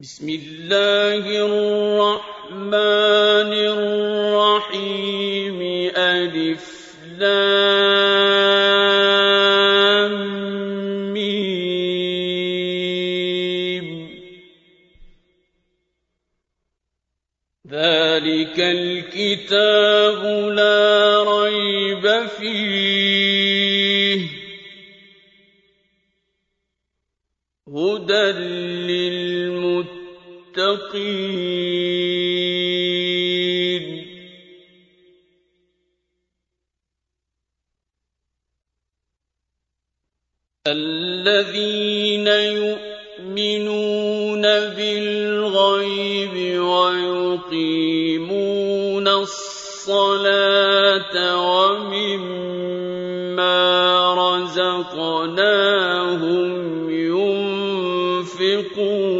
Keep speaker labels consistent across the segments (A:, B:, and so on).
A: بسم الله الرحمن الرحيم. ألف لام ميم. ذلك الكتاب يَشْكُرُونَ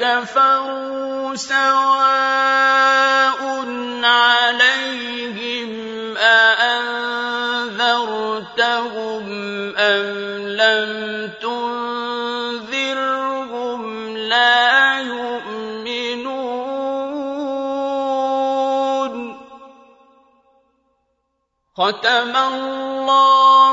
A: كفروا سواء عليهم أأنذرتهم أم لم تنذرهم لا يؤمنون ختم الله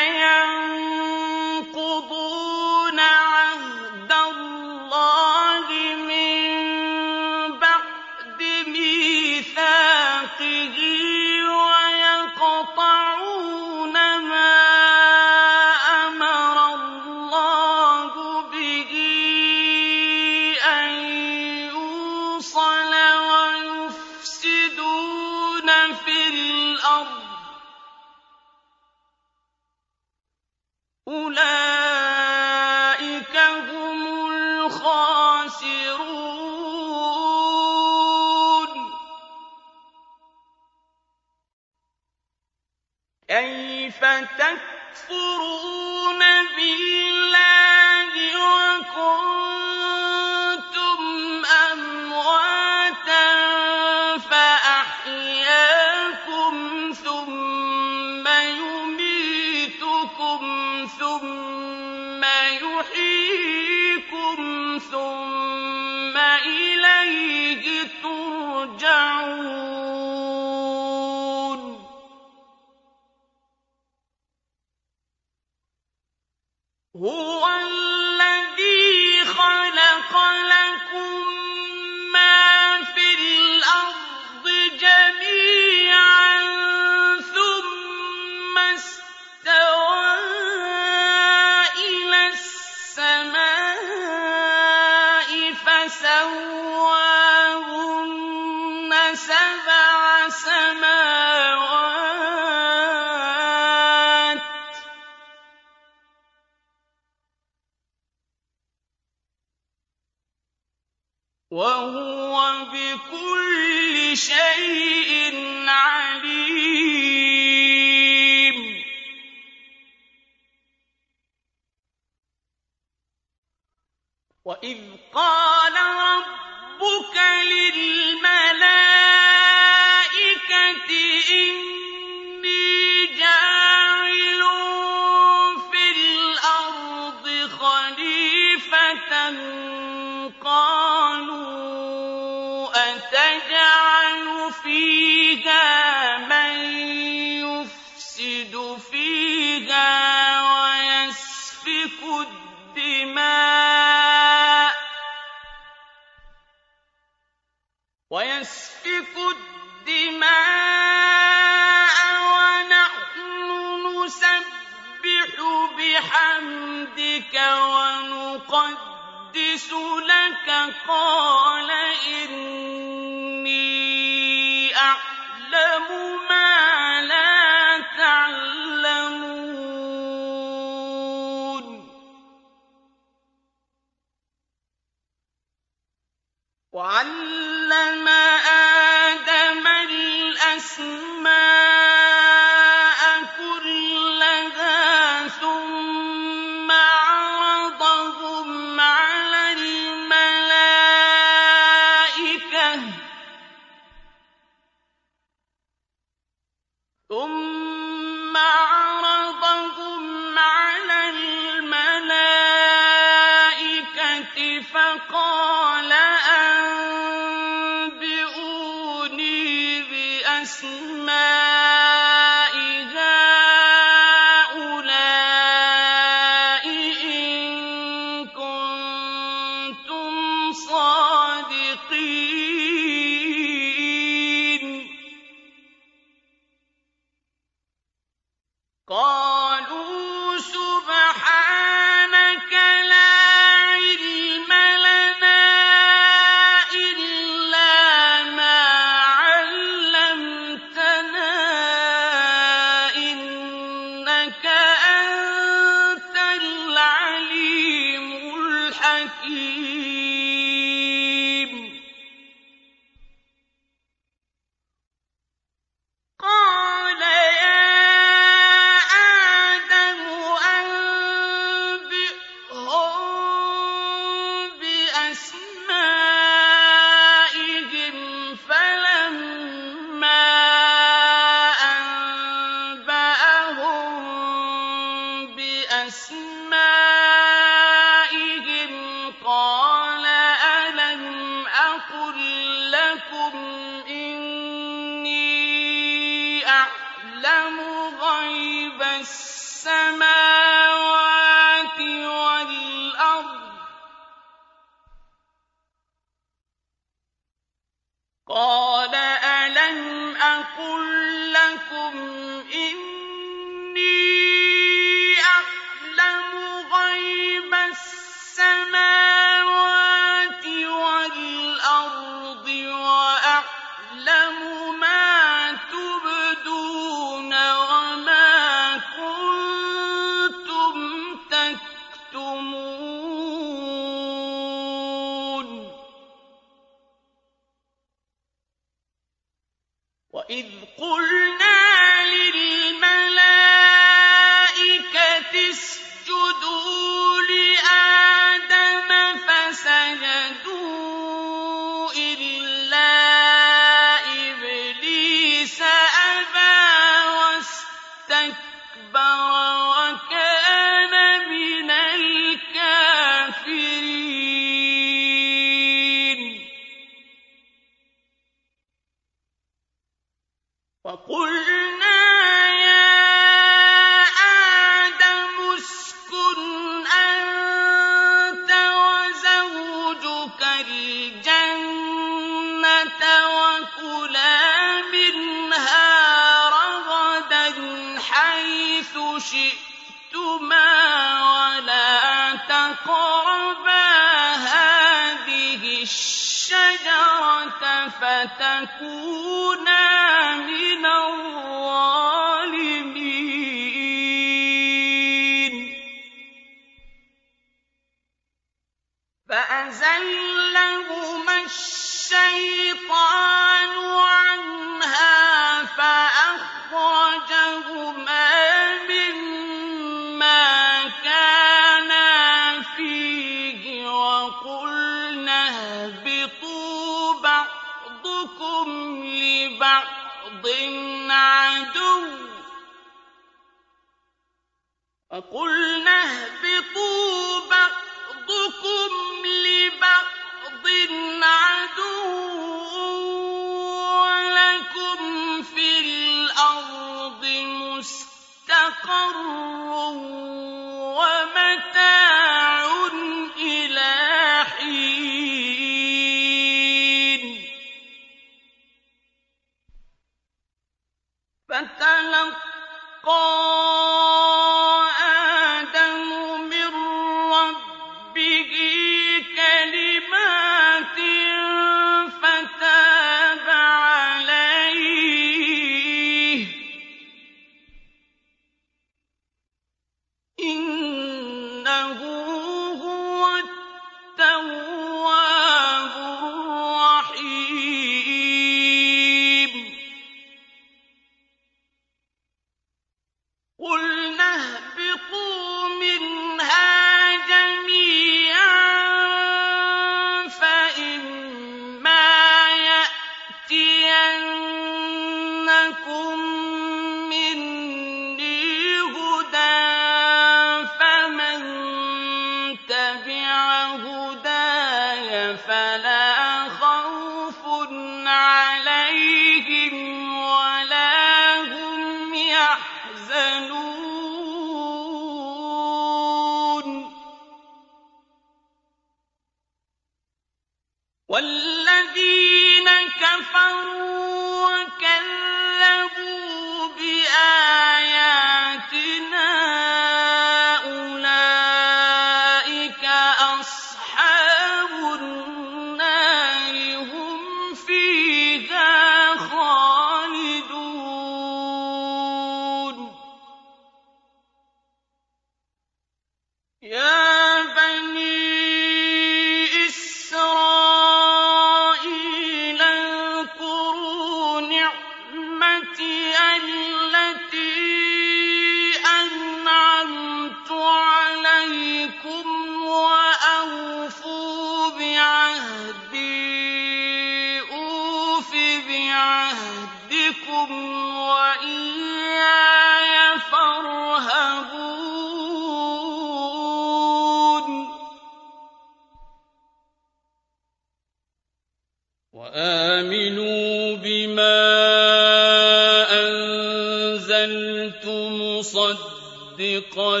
A: مصدقا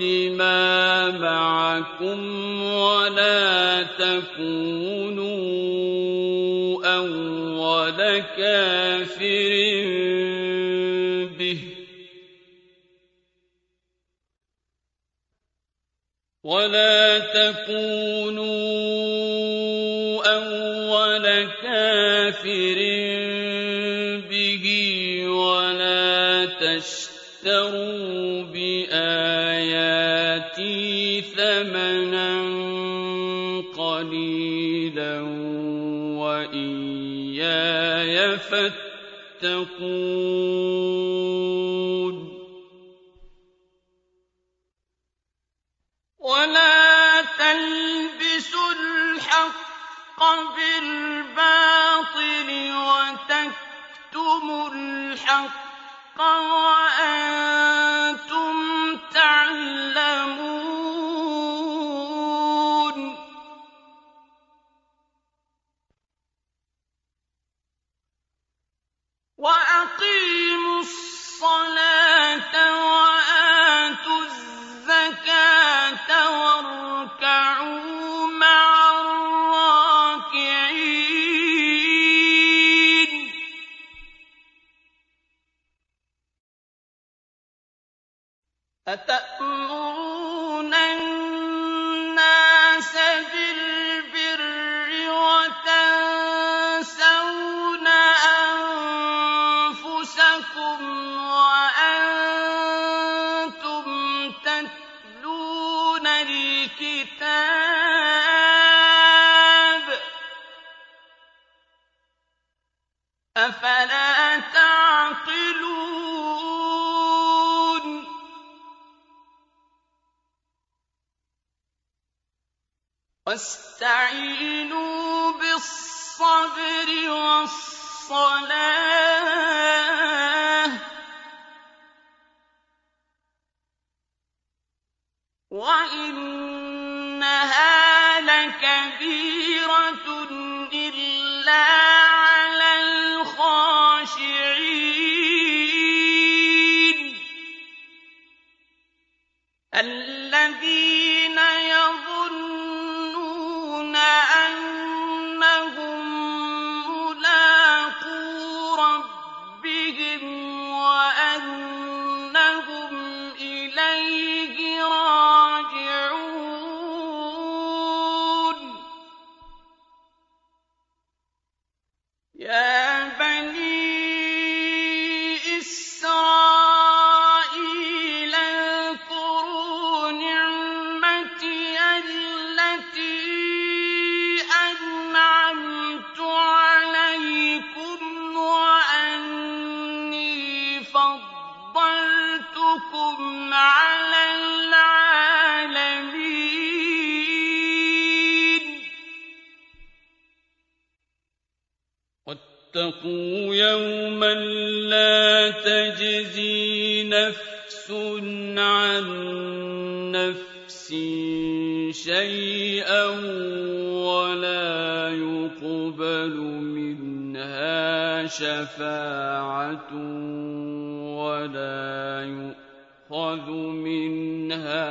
A: لما معكم ولا تكونوا أول كافر به. ولا تكونوا أول كافر به ولا تشتروا ثمنا قليلا وإياي فاتقون ولا تلبسوا الحق بالباطل وتكتموا الحق وأنتم الصلاة وَالصَّبْرِ وَالصَّلَاةِ. شيئا ولا يقبل منها شفاعة ولا يؤخذ منها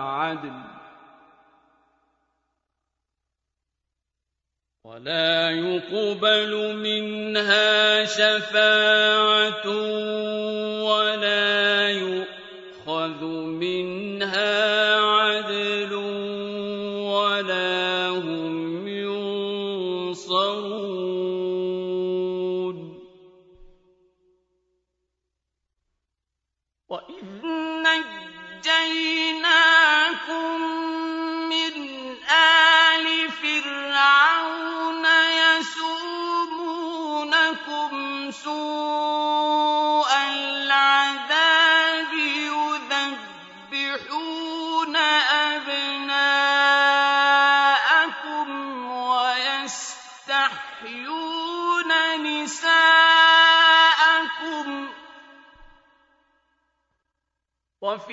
A: عدل ولا يقبل منها شفاعة ولا يؤخذ منها عدل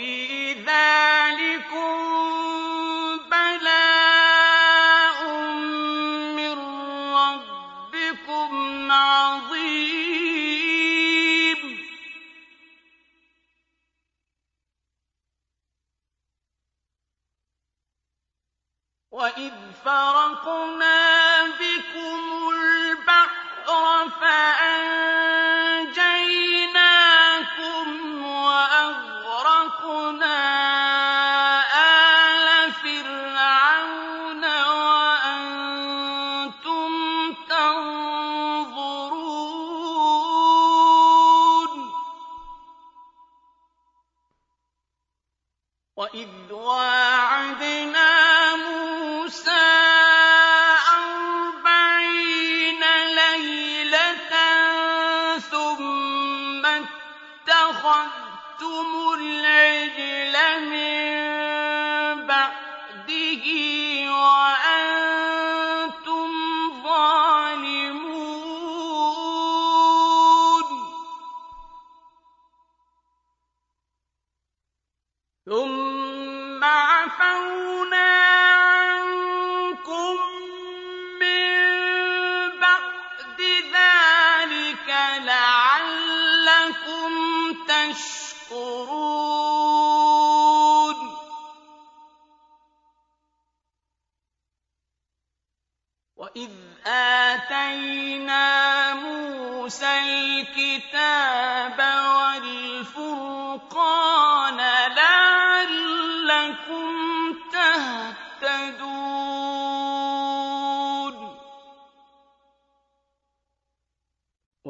A: فيه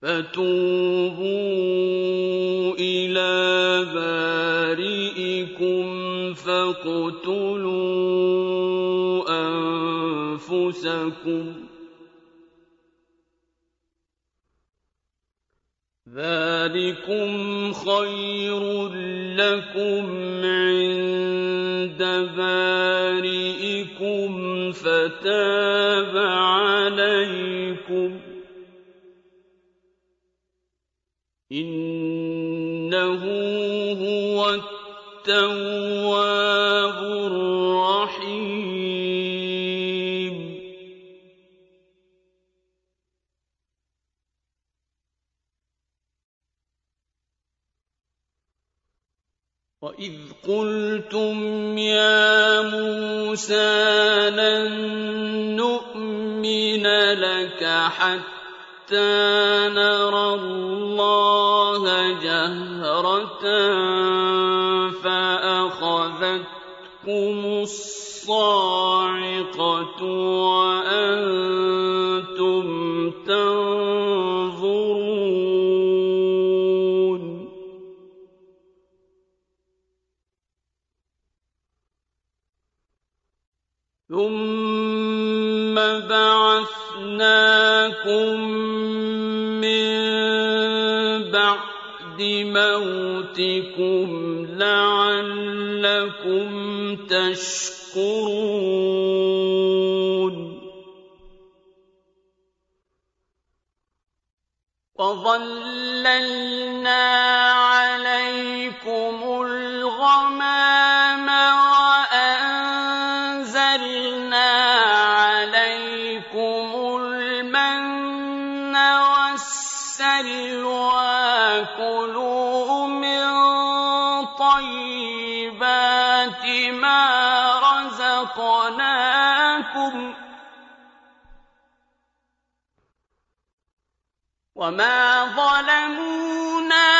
A: فَتُوبُوا إِلَىٰ بَارِئِكُمْ فَاقْتُلُوا أَنفُسَكُمْ ۚ ذَٰلِكُمْ خَيْرٌ لَّكُمْ عِندَ بَارِئِكُمْ فَتَابَ عَلَيْكُمْ ۚ إِنَّهُ هُوَ التَّوَّابُ الرَّحِيمُ. وَإِذْ قُلْتُمْ يَا مُوسَىٰ لَن نُّؤْمِنَ لَكَ حَتَّىٰ حَتَّىٰ نَرَى اللَّهَ جَهْرَةً فَأَخَذَتْكُمُ الصَّاعِقَةُ وَأَنتُمْ تَنظُرُونَ. ثُمَّ بَعَثْنَاكُم مَوْتِكُمْ لَعَلَّكُمْ تَشْكُرُونَ. وَظَلَّلْنَا عَلَيْكُمُ الْغَمَامَ وَمَا ظَلَمُونَا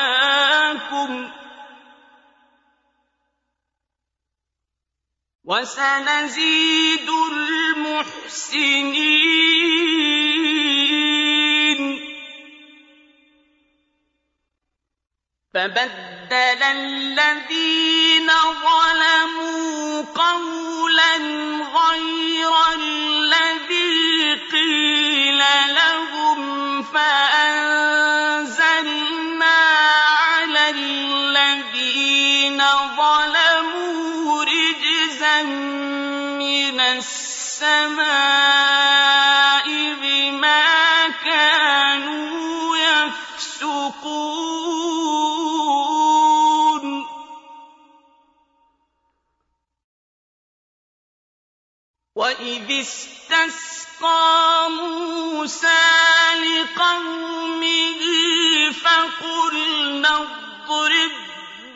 A: وَسَنَزِيدُ الْمُحْسِنِينَ. فَبَدَّلَ الَّذِينَ ظَلَمُوا قَوْلًا غَيْرَ الَّذِي قِيلَ لَهُمْ فَأَنزَلْنَا السَّمَاءِ بِمَا كَانُوا يَفْسُقُونَ. وَإِذِ اسْتَسْقَىٰ مُوسَىٰ لِقَوْمِهِ فَقُلْنَا اضْرِب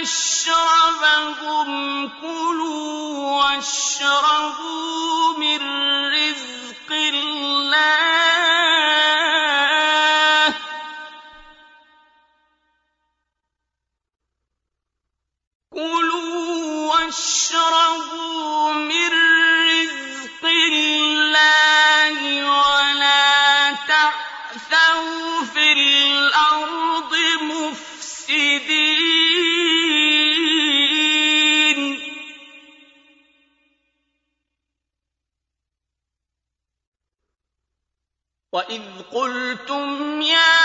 A: مَشْرَبَهُمْ كُلُوا وَاشْرَبُوا مِن رِّزْقِ اللَّهِ ۚ. كُلُوا وَاشْرَبُوا قلتم يا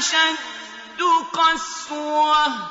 A: أشد قسوة.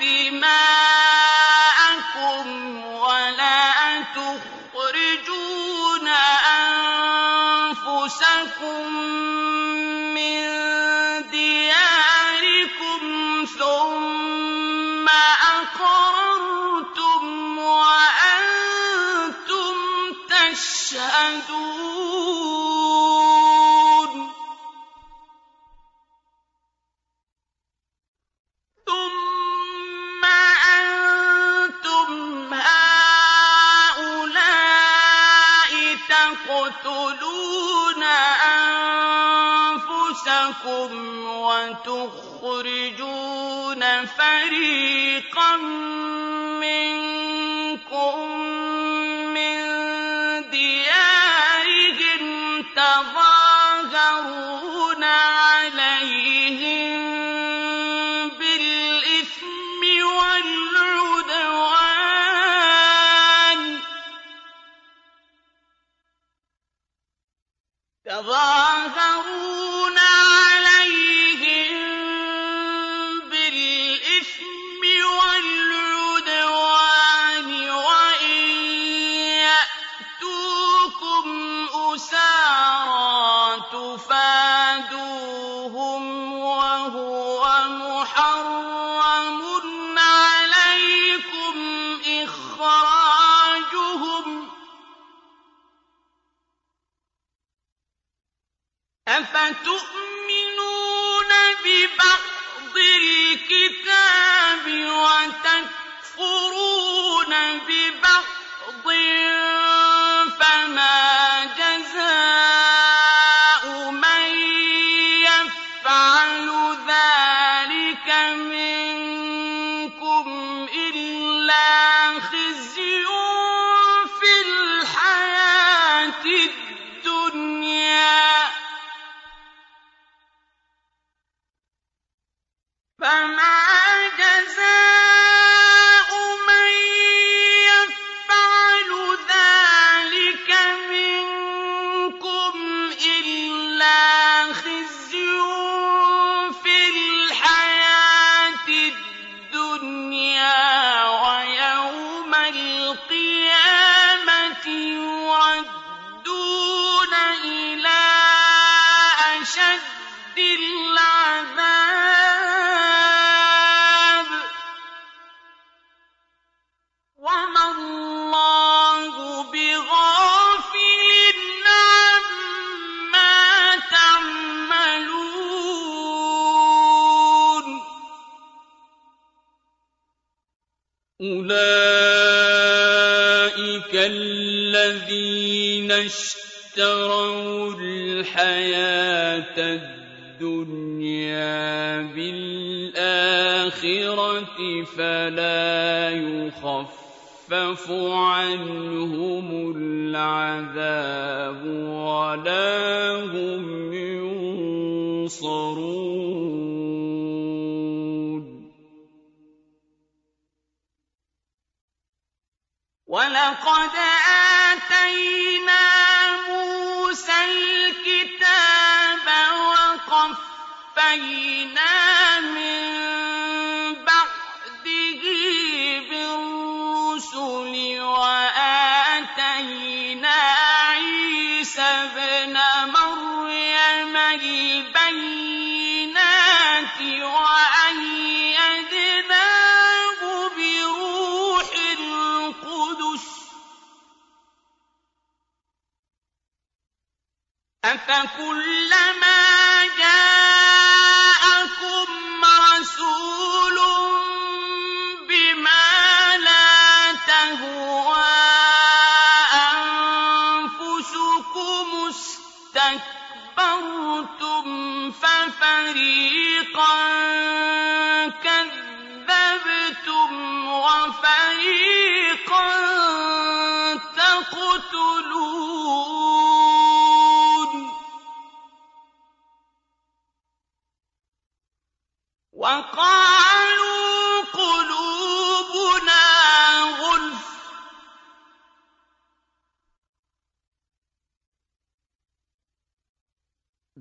A: تَسْفِكُونَ فَرِيقًا الحياة الدنيا بالآخرة فلا يخفف عنهم العذاب.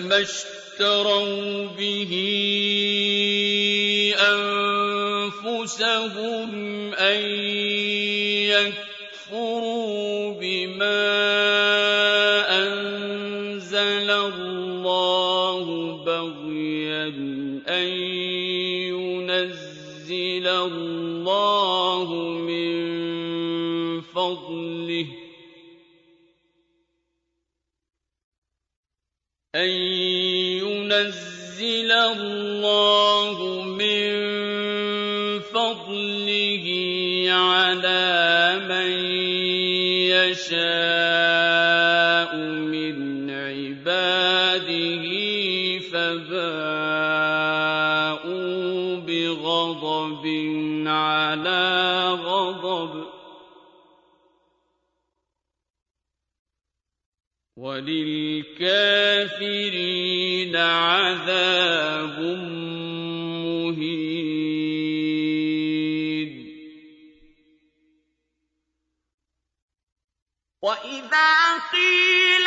A: ما اشتروا به أنفسهم أن يكفروا بما وَلِلْكَافِرِينَ عَذَابٌ مُّهِينٌ.
B: وَإِذَا قِيلَ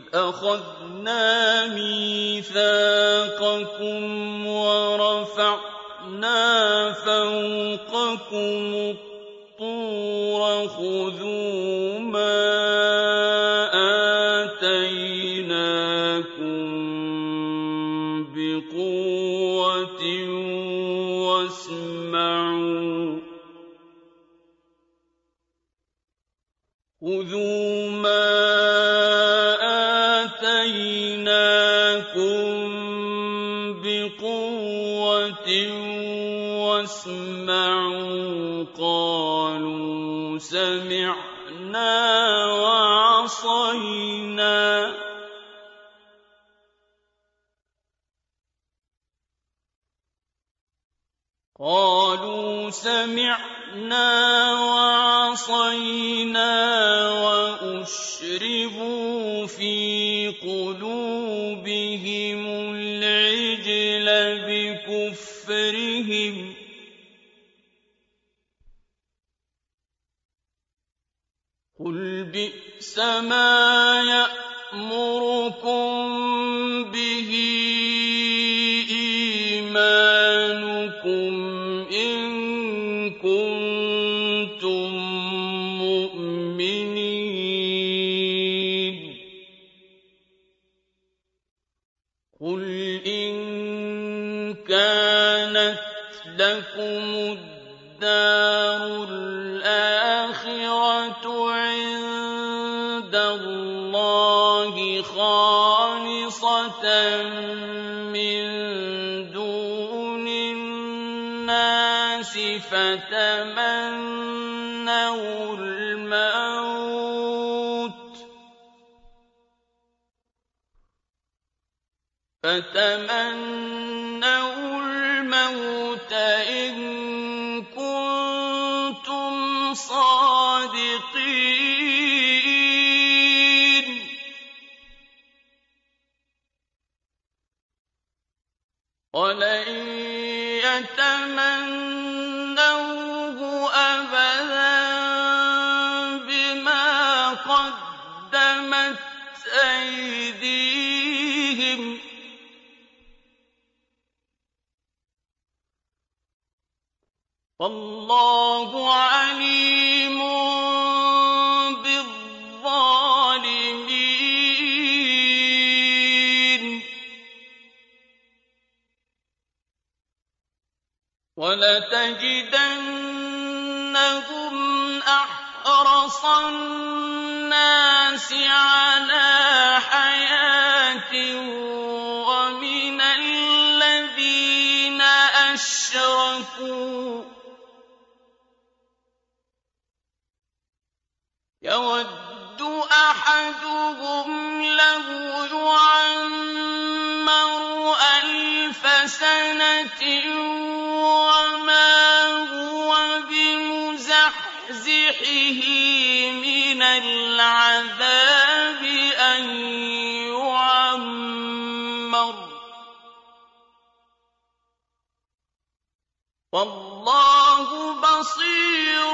A: أَخَذْنَا مِيثَاقَكُمْ وَرَفَعْنَا فَوْقَكُمُ الطُّورَ خُذُوا مَا آتَيْنَاكُم بِقُوَّةٍ وَاسْمَعُوا. خُذُوا وَاسْمَعُوا قَالُوا سَمِعْنَا وَعَصَيْنَا. قَالُوا سَمِعْنَا وَعَصَيْنَا وَأُشْرِبُوا فِي قُلُوبِهِمُ الْعِجْلَ بِكُفْرِهِمْ ۚ قُلْ بِئْسَمَا يَأْمُرُكُم بِهِ إِيمَانُكُمْ مِّن دُونِ النَّاسِ فَتَمَنَّوُا الْمَوْتَ إِن والله عليم بالظالمين. ولتجدنهم أحرص الناس على حياة ومن الذين أشركوا لكم له يعمر ألف سنة وما هو بمزحزحه من العذاب أن يعمر والله بصير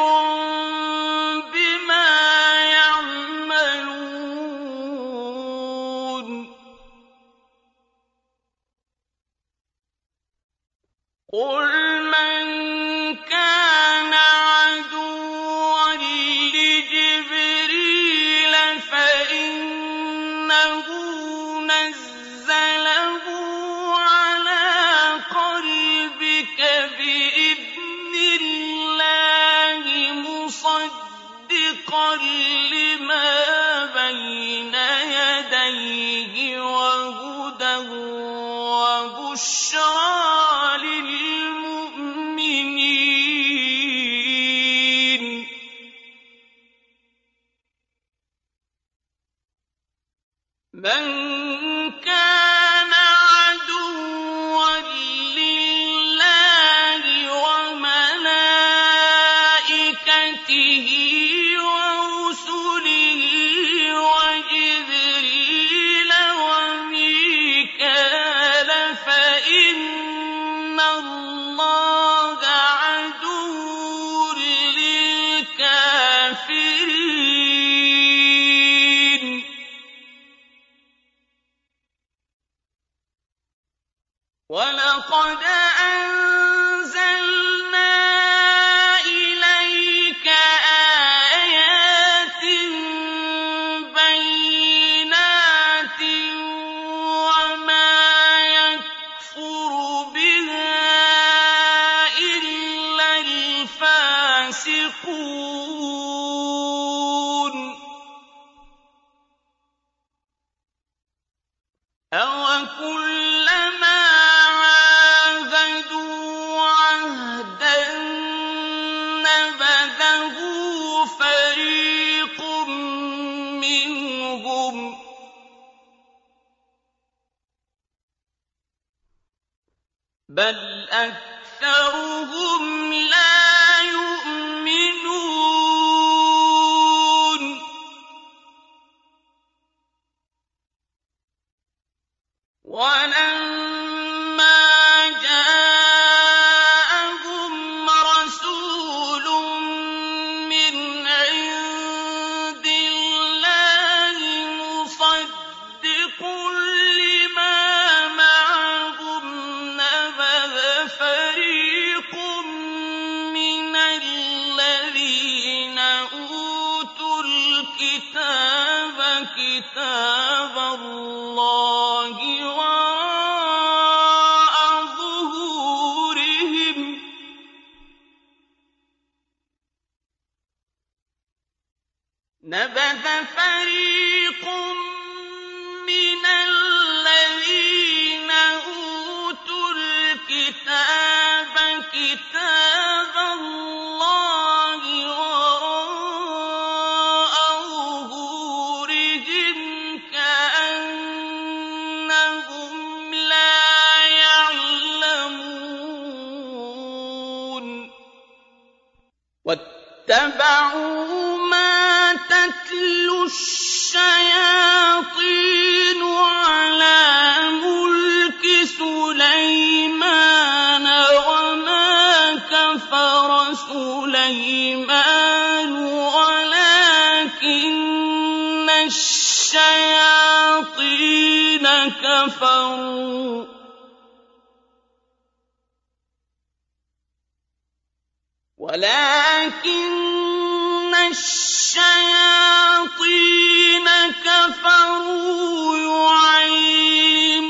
A: كفروا. ولكن الشياطين كفروا يعلمون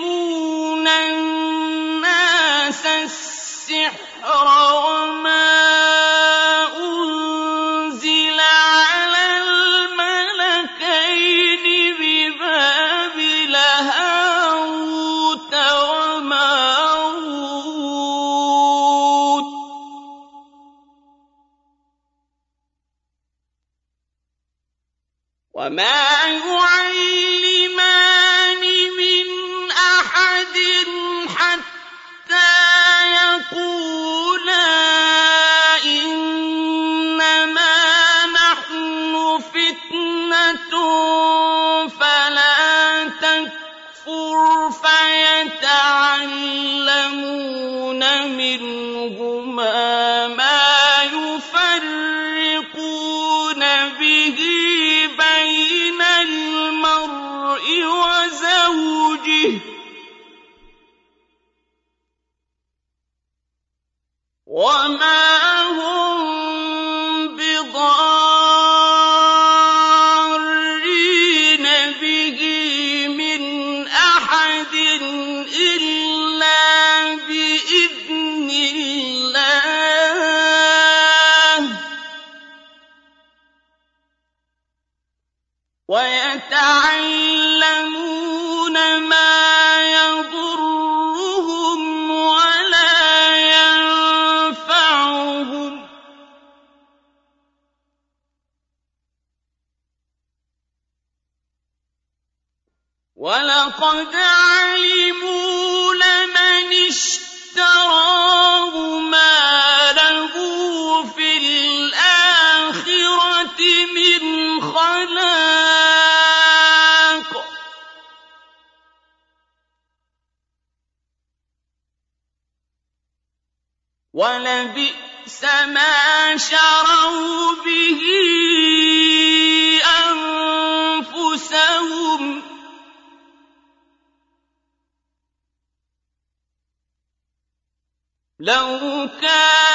A: الناس السحر ولبئس ما شروا به أنفسهم. لو كانوا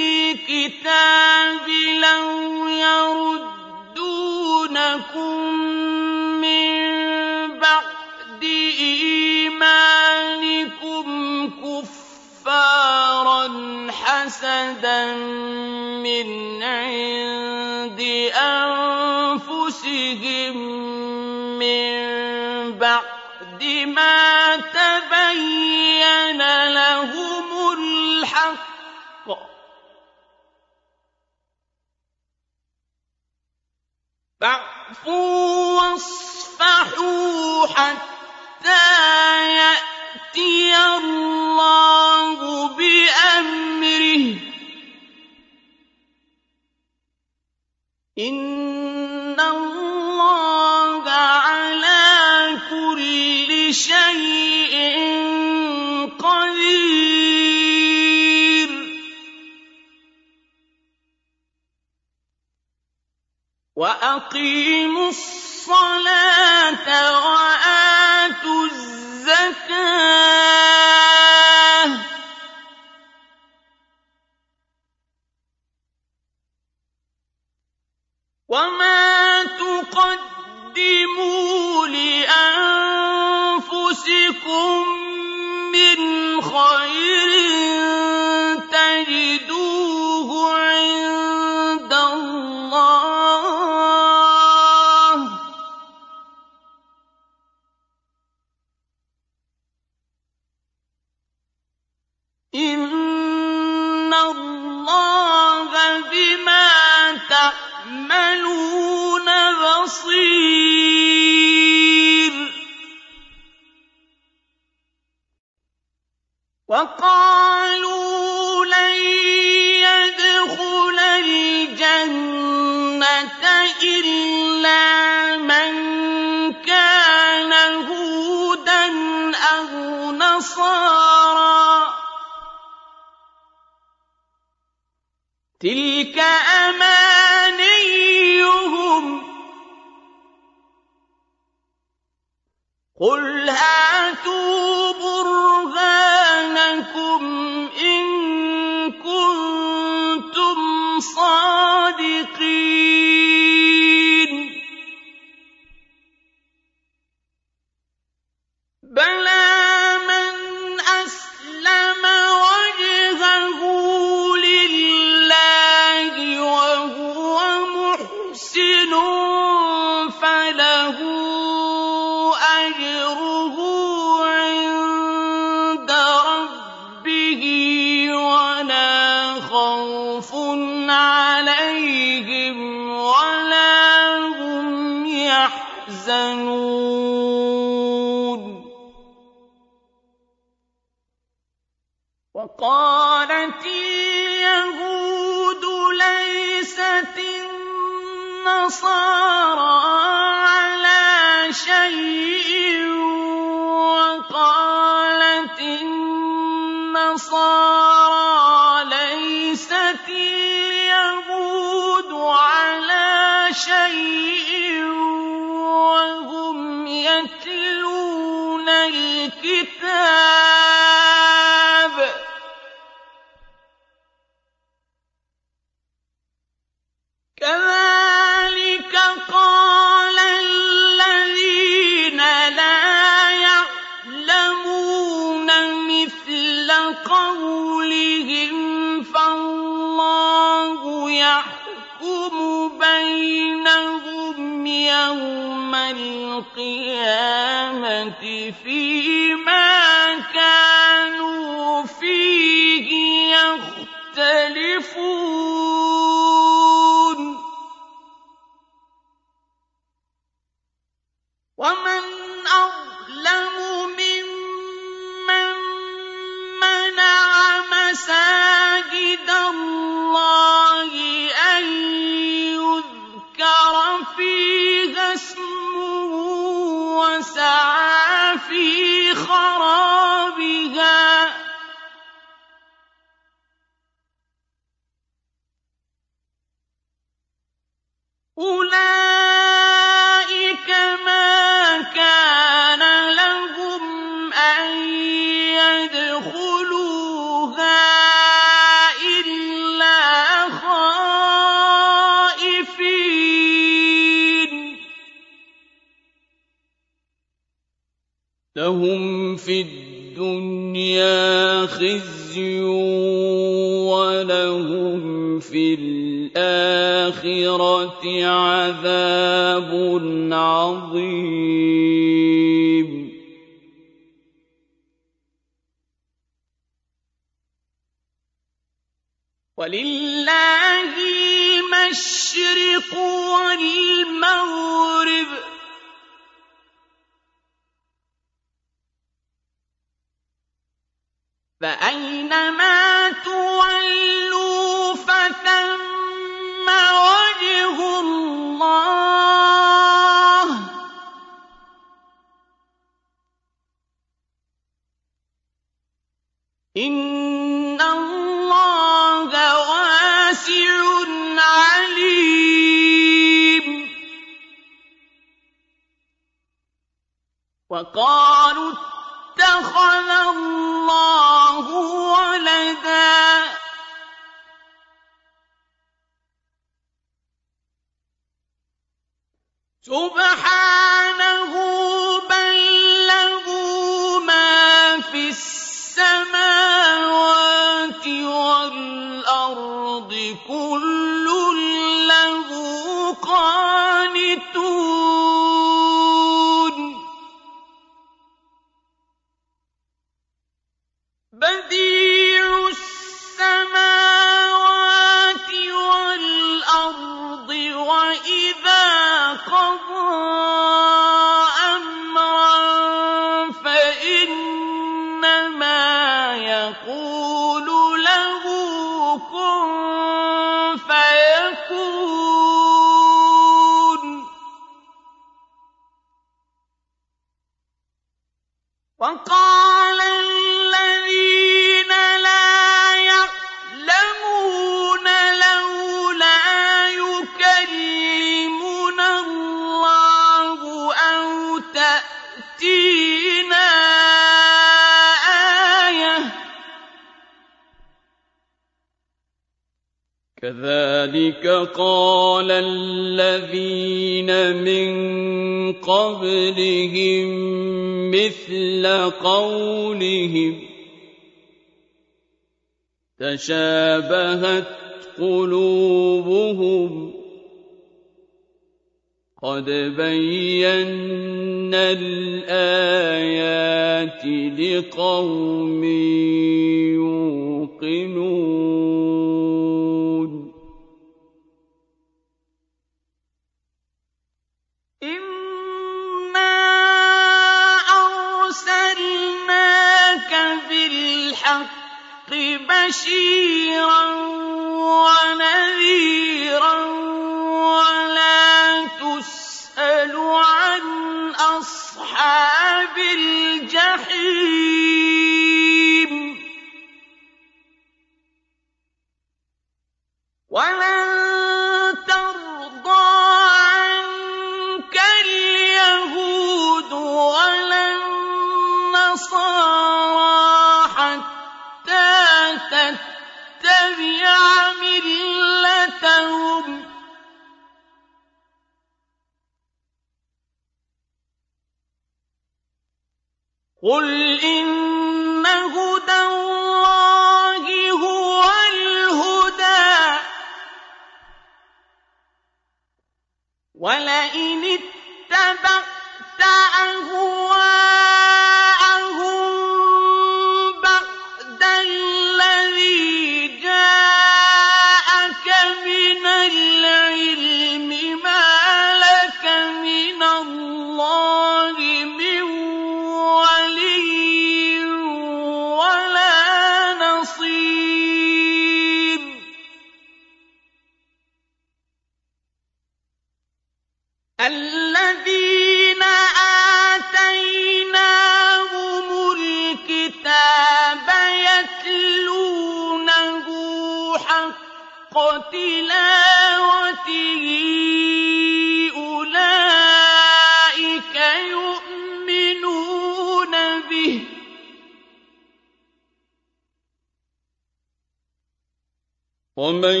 C: ومن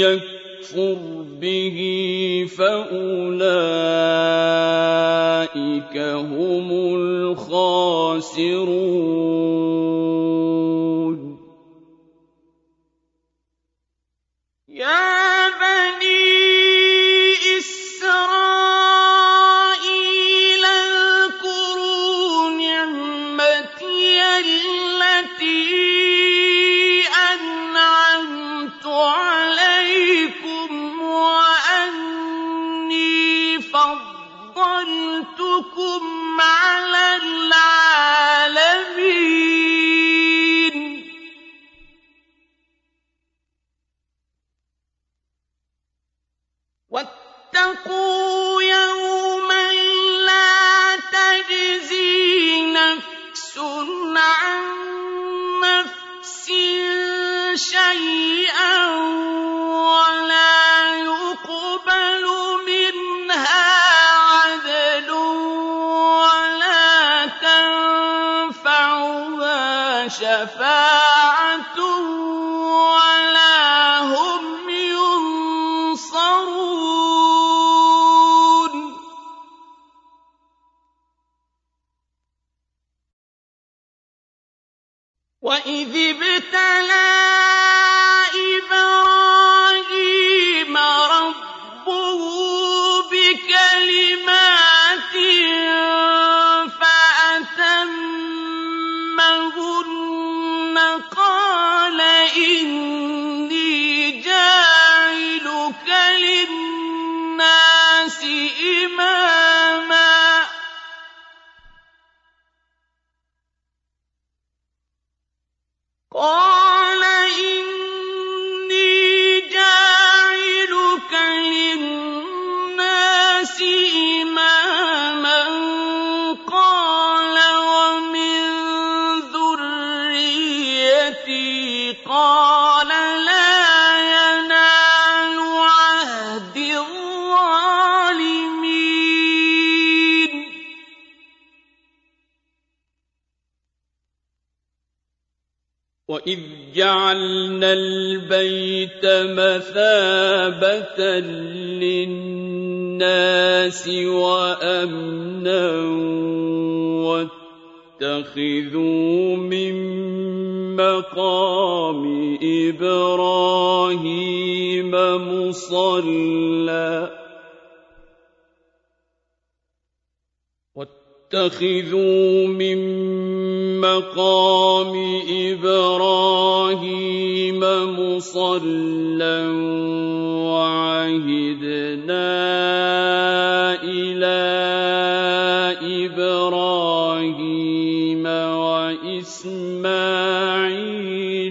A: يكفر به فأولئك هم الخاسرون. وإذ جعلنا البيت مثابة للناس وأمنا واتخذوا من مقام إبراهيم مصلى واتخذوا من مقام إبراهيم مصلى وعهدنا إلى إبراهيم وإسماعيل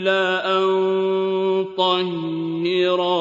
A: أن طهرا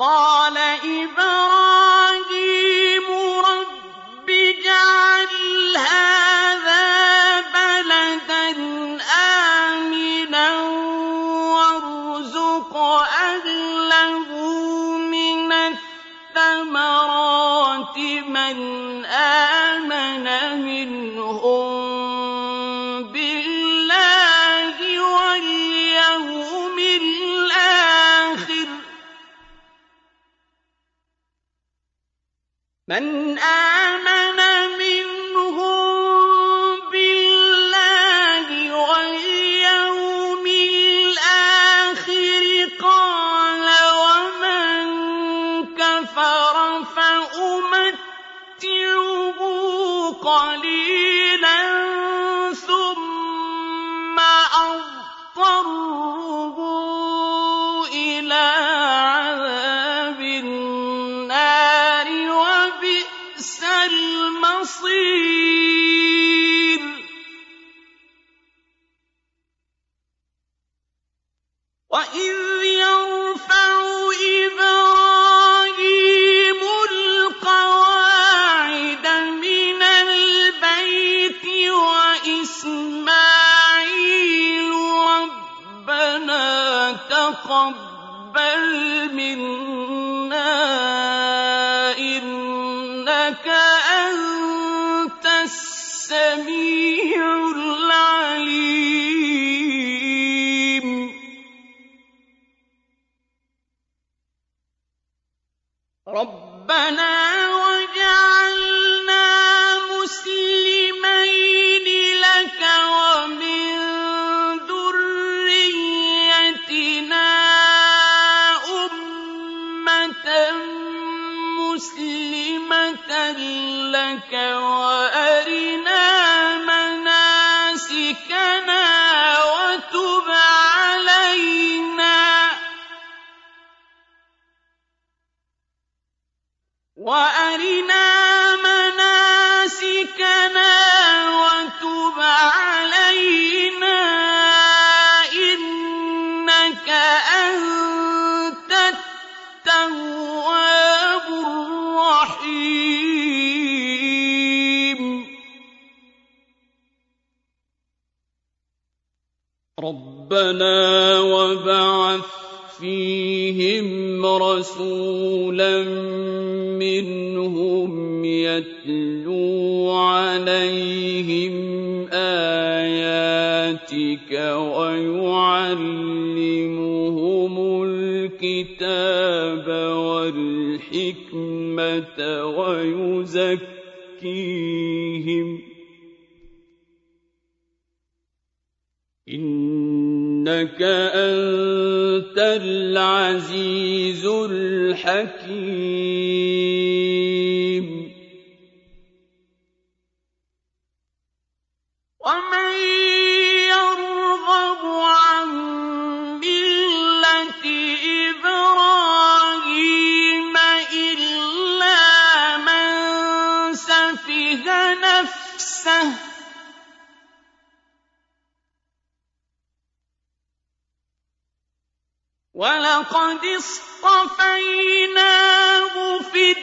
D: قال إبراهيم
A: ربنا
C: وبعث فيهم رسولا منهم يتلو عليهم آياتك ويعلمهم الكتاب والحكمة ويزكيهم أنت العزيز الحكيم.
A: اصطفيناه في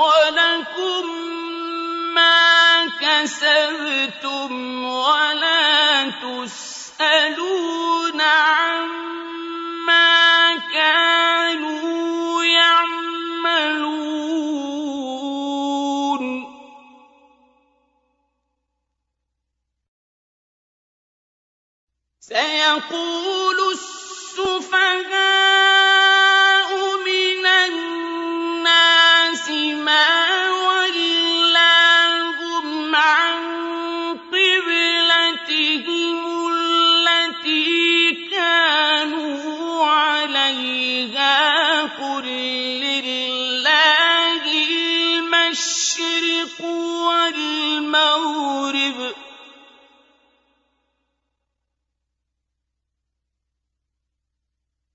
A: وَلَكُم مَّا كَسَبْتُمْ وَلَا تُسْأَلُونَ عَمَّا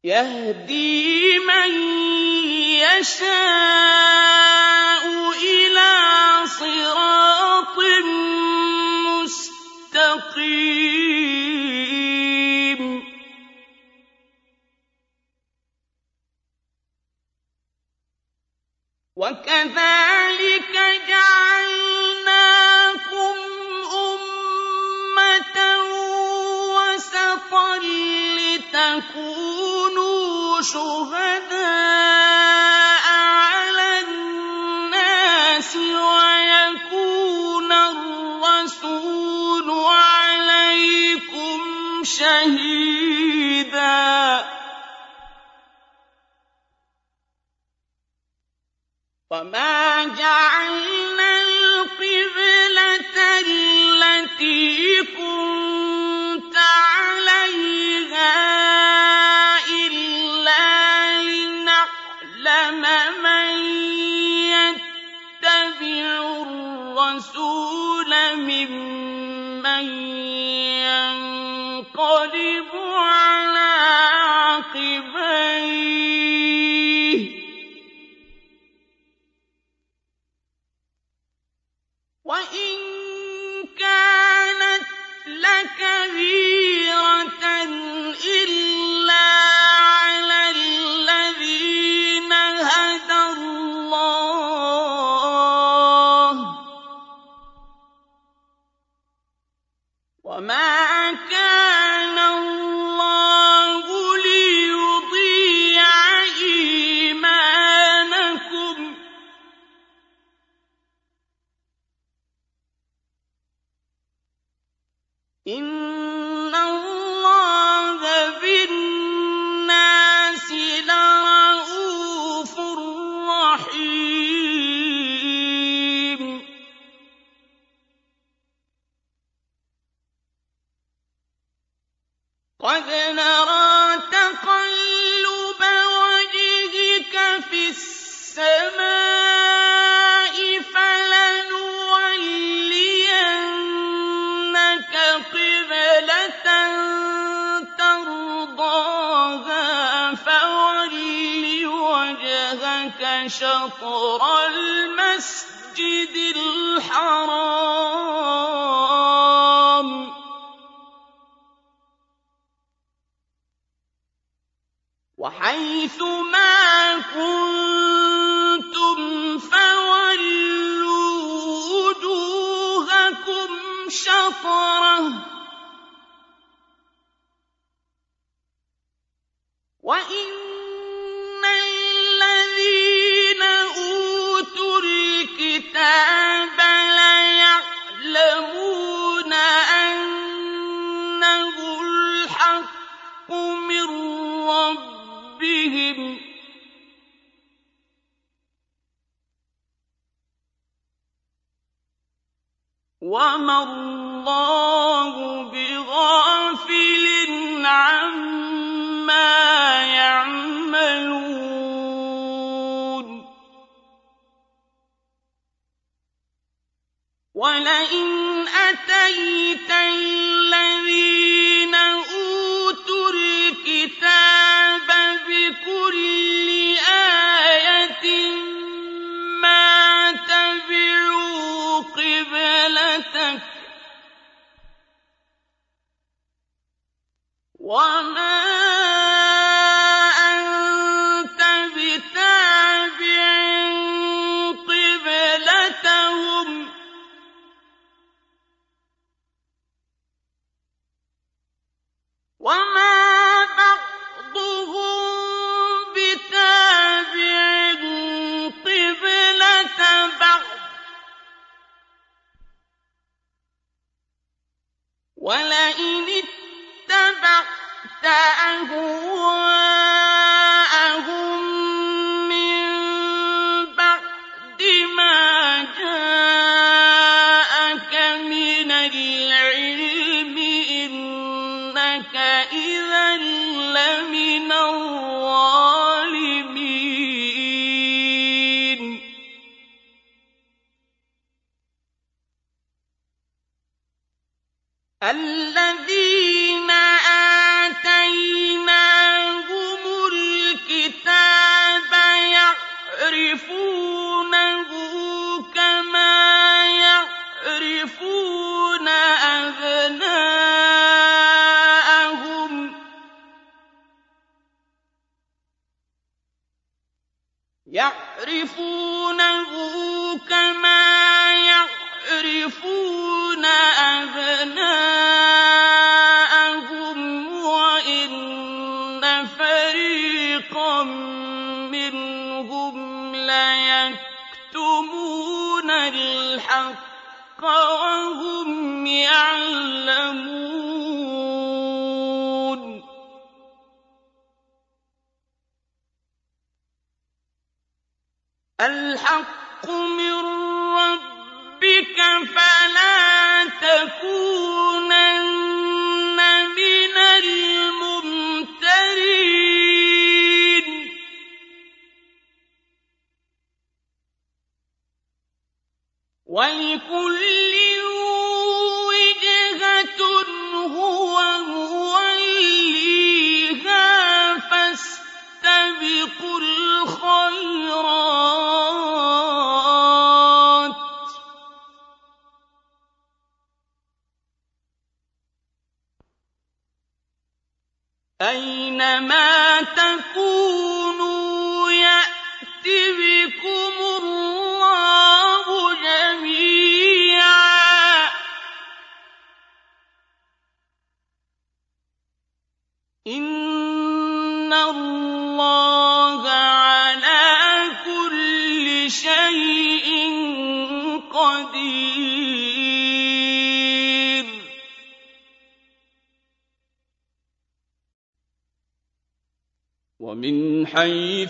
A: يهدي من يشاء. su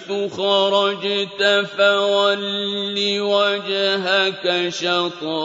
A: حيث خرجت فول وجهك شطر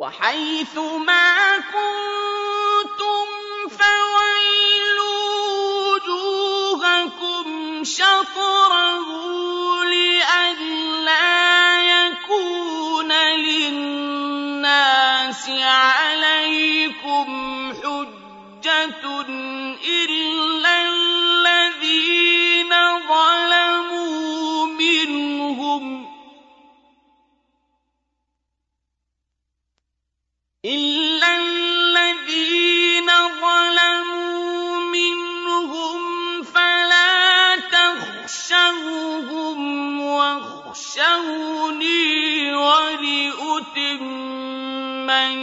E: وحيثما كنتم فولوا وجوهكم شطره لئلا يكون للناس عليكم حجة إلا
A: واخشوني ولأتم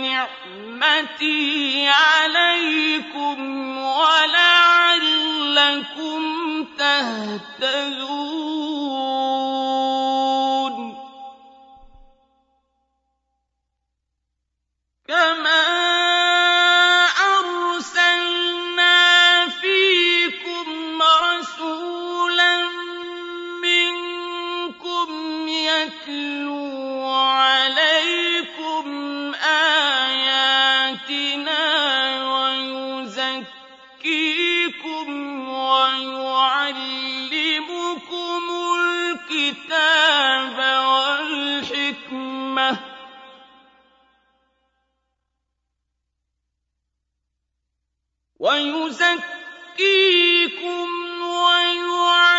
A: نعمتي عليكم ولعلكم تهتدون كما وَيُزَكِّيكُمْ وَيُعَلِّمُكُمُ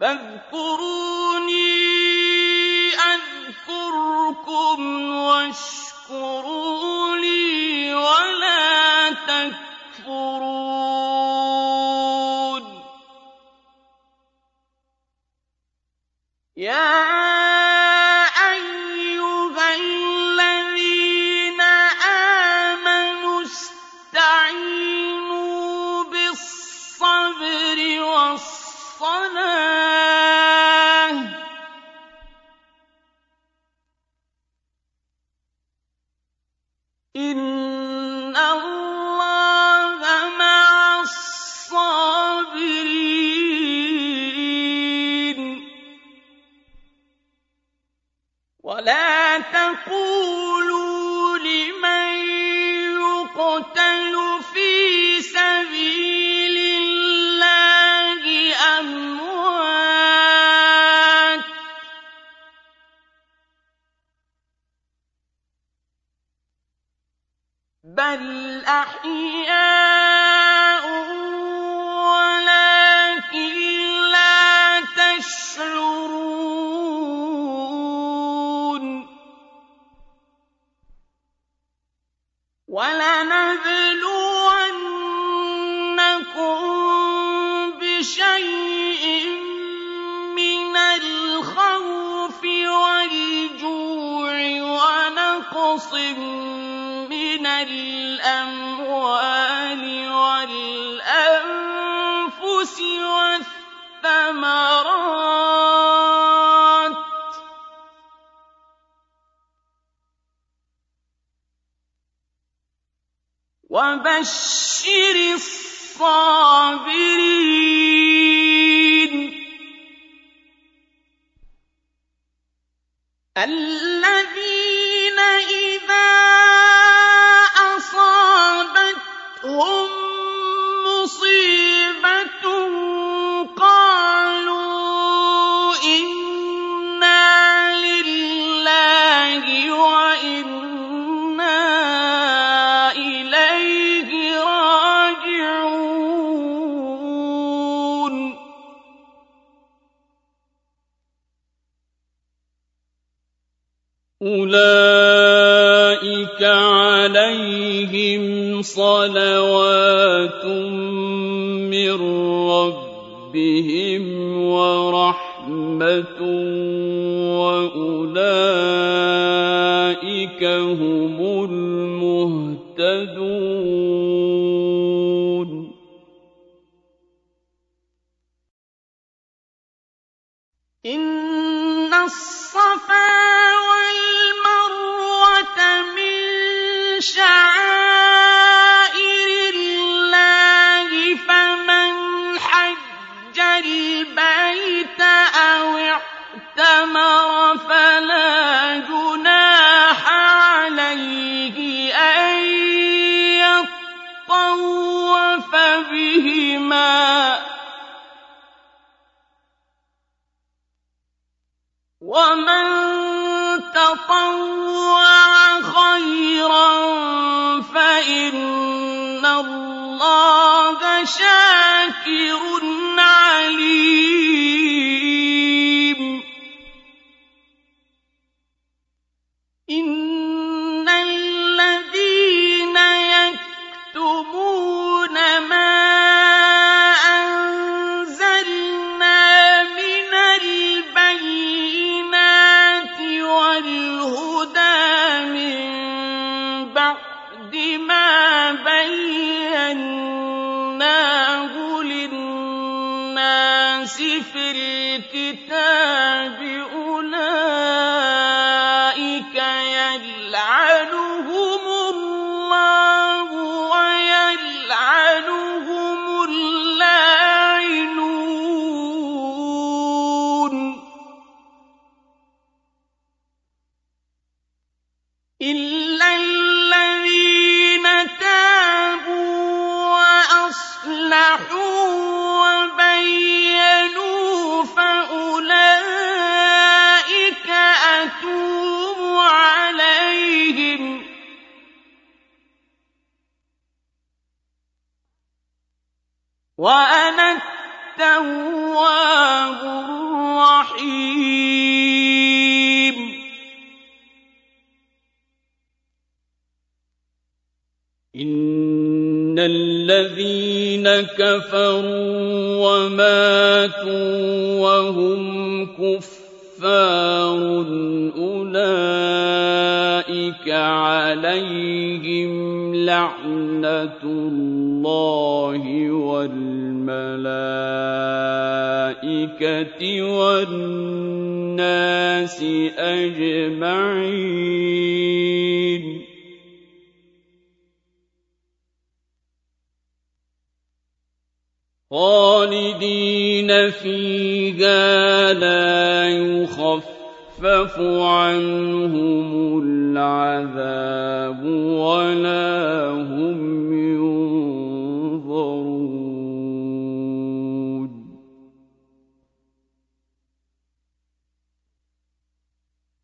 A: فاذكروني أذكركم واشكروا لي ولا تكفرون. وَمَن تَطَوَّعَ خَيْرًا
C: خالدين فيها لا يخفف عنهم العذاب ولا هم ينظرون.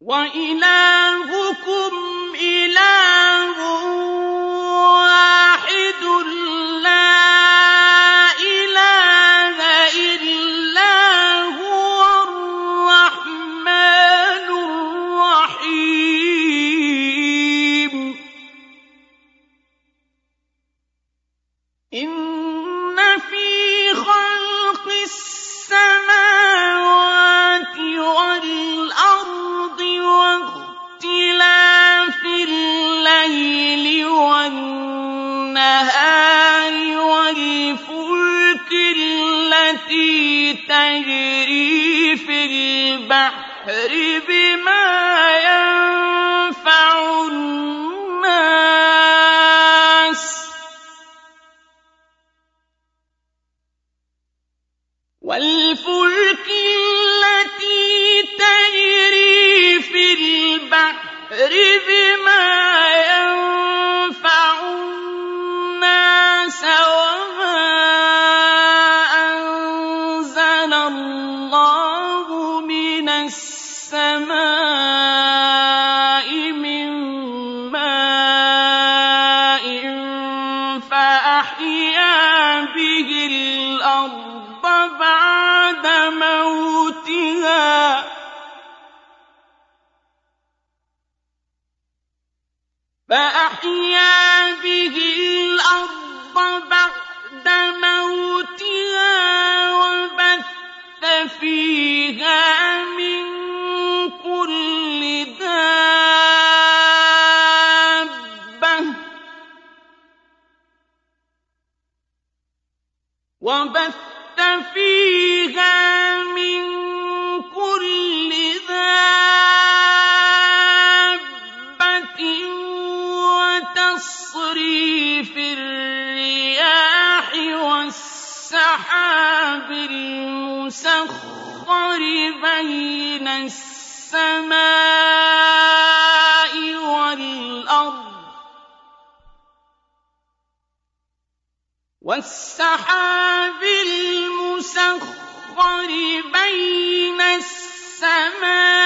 A: وإلهكم البحر بما ينفع السحاب المسخر بين السماء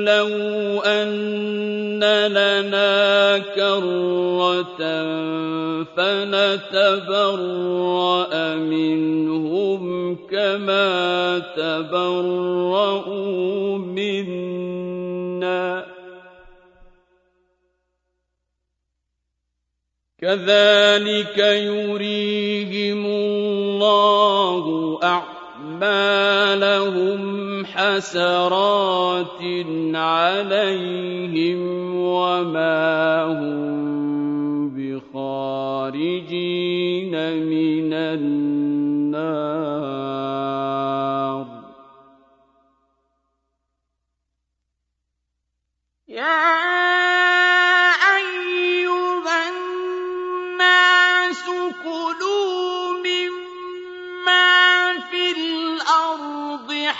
C: لَوْ أَنَّ لَنَا كَرَّةً فَنَتَبَرَّأَ مِنْهُمْ كَمَا تَبَرَّءُوا مِنَّا ۗ. كَذَٰلِكَ يُرِيهِمُ اللَّهُ أَعْمَالَهُمْ حَسَرَاتٍ عَلَيْهِمْ وَمَا هُم بِخَارِجِينَ مِنَ النَّارِ.
A: يَا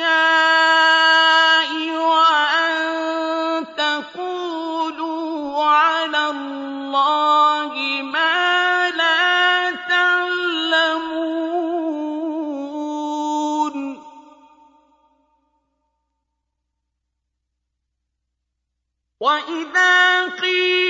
A: وَالْفَحْشَاءِ وَأَن تَقُولُوا عَلَى اللَّهِ مَا لَا تَعْلَمُونَ وَإِذَا قِيلَ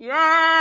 A: يا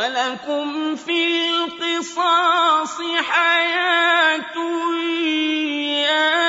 A: ولكم في القصاص حياة يا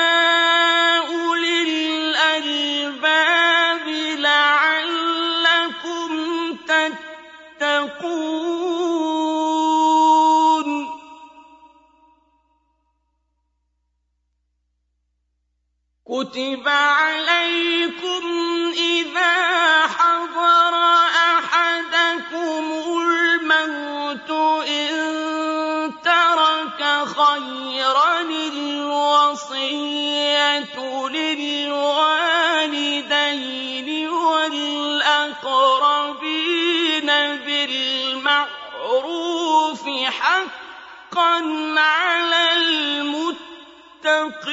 A: الوصية للوالدين والأقربين بالمعروف حقا على المتقين.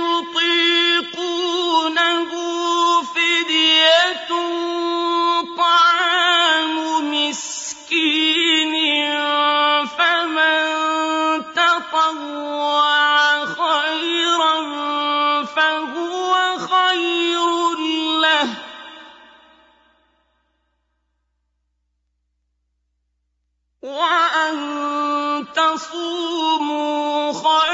A: يطيقونه فدية طعام مسكين فمن تطوع خيرا فهو خير له. وأن تصوموا خير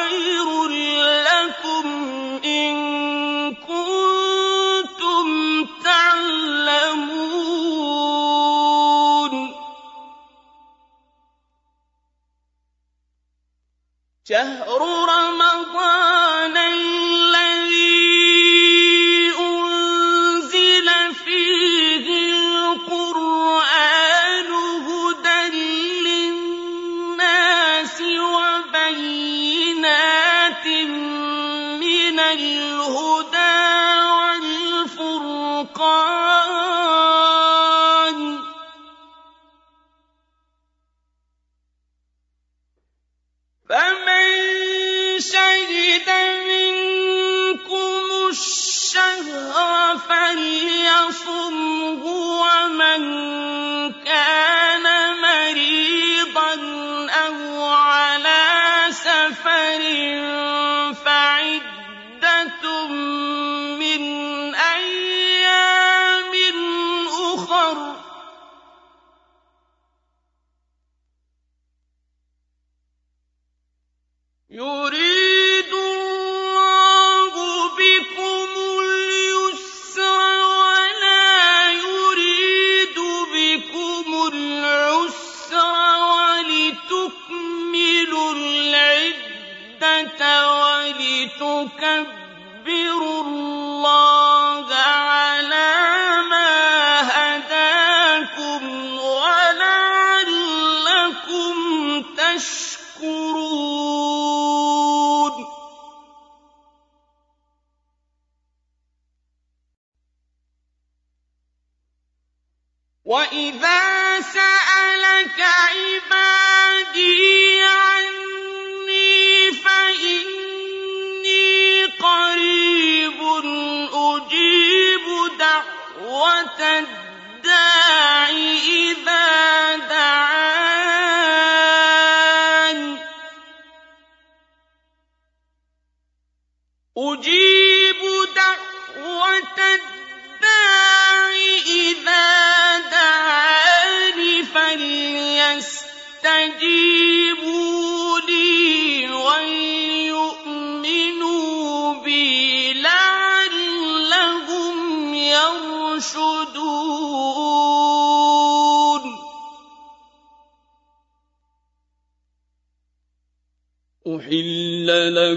A: شهر رمضان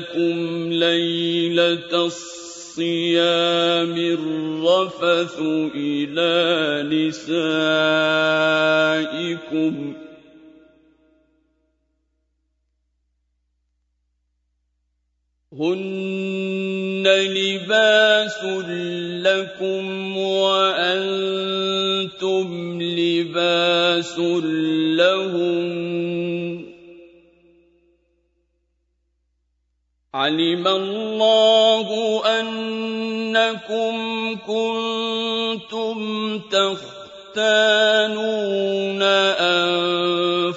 F: لكم ليلة الصيام الرفث إلى نسائكم تختانون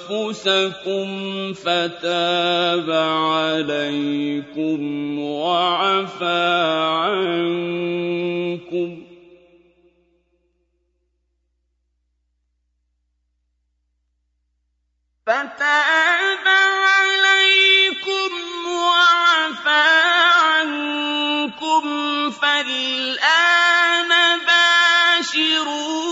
F: أنفسكم فتاب عليكم وعفى عنكم
A: فتاب عليكم وعفى عنكم فالآن باشروهن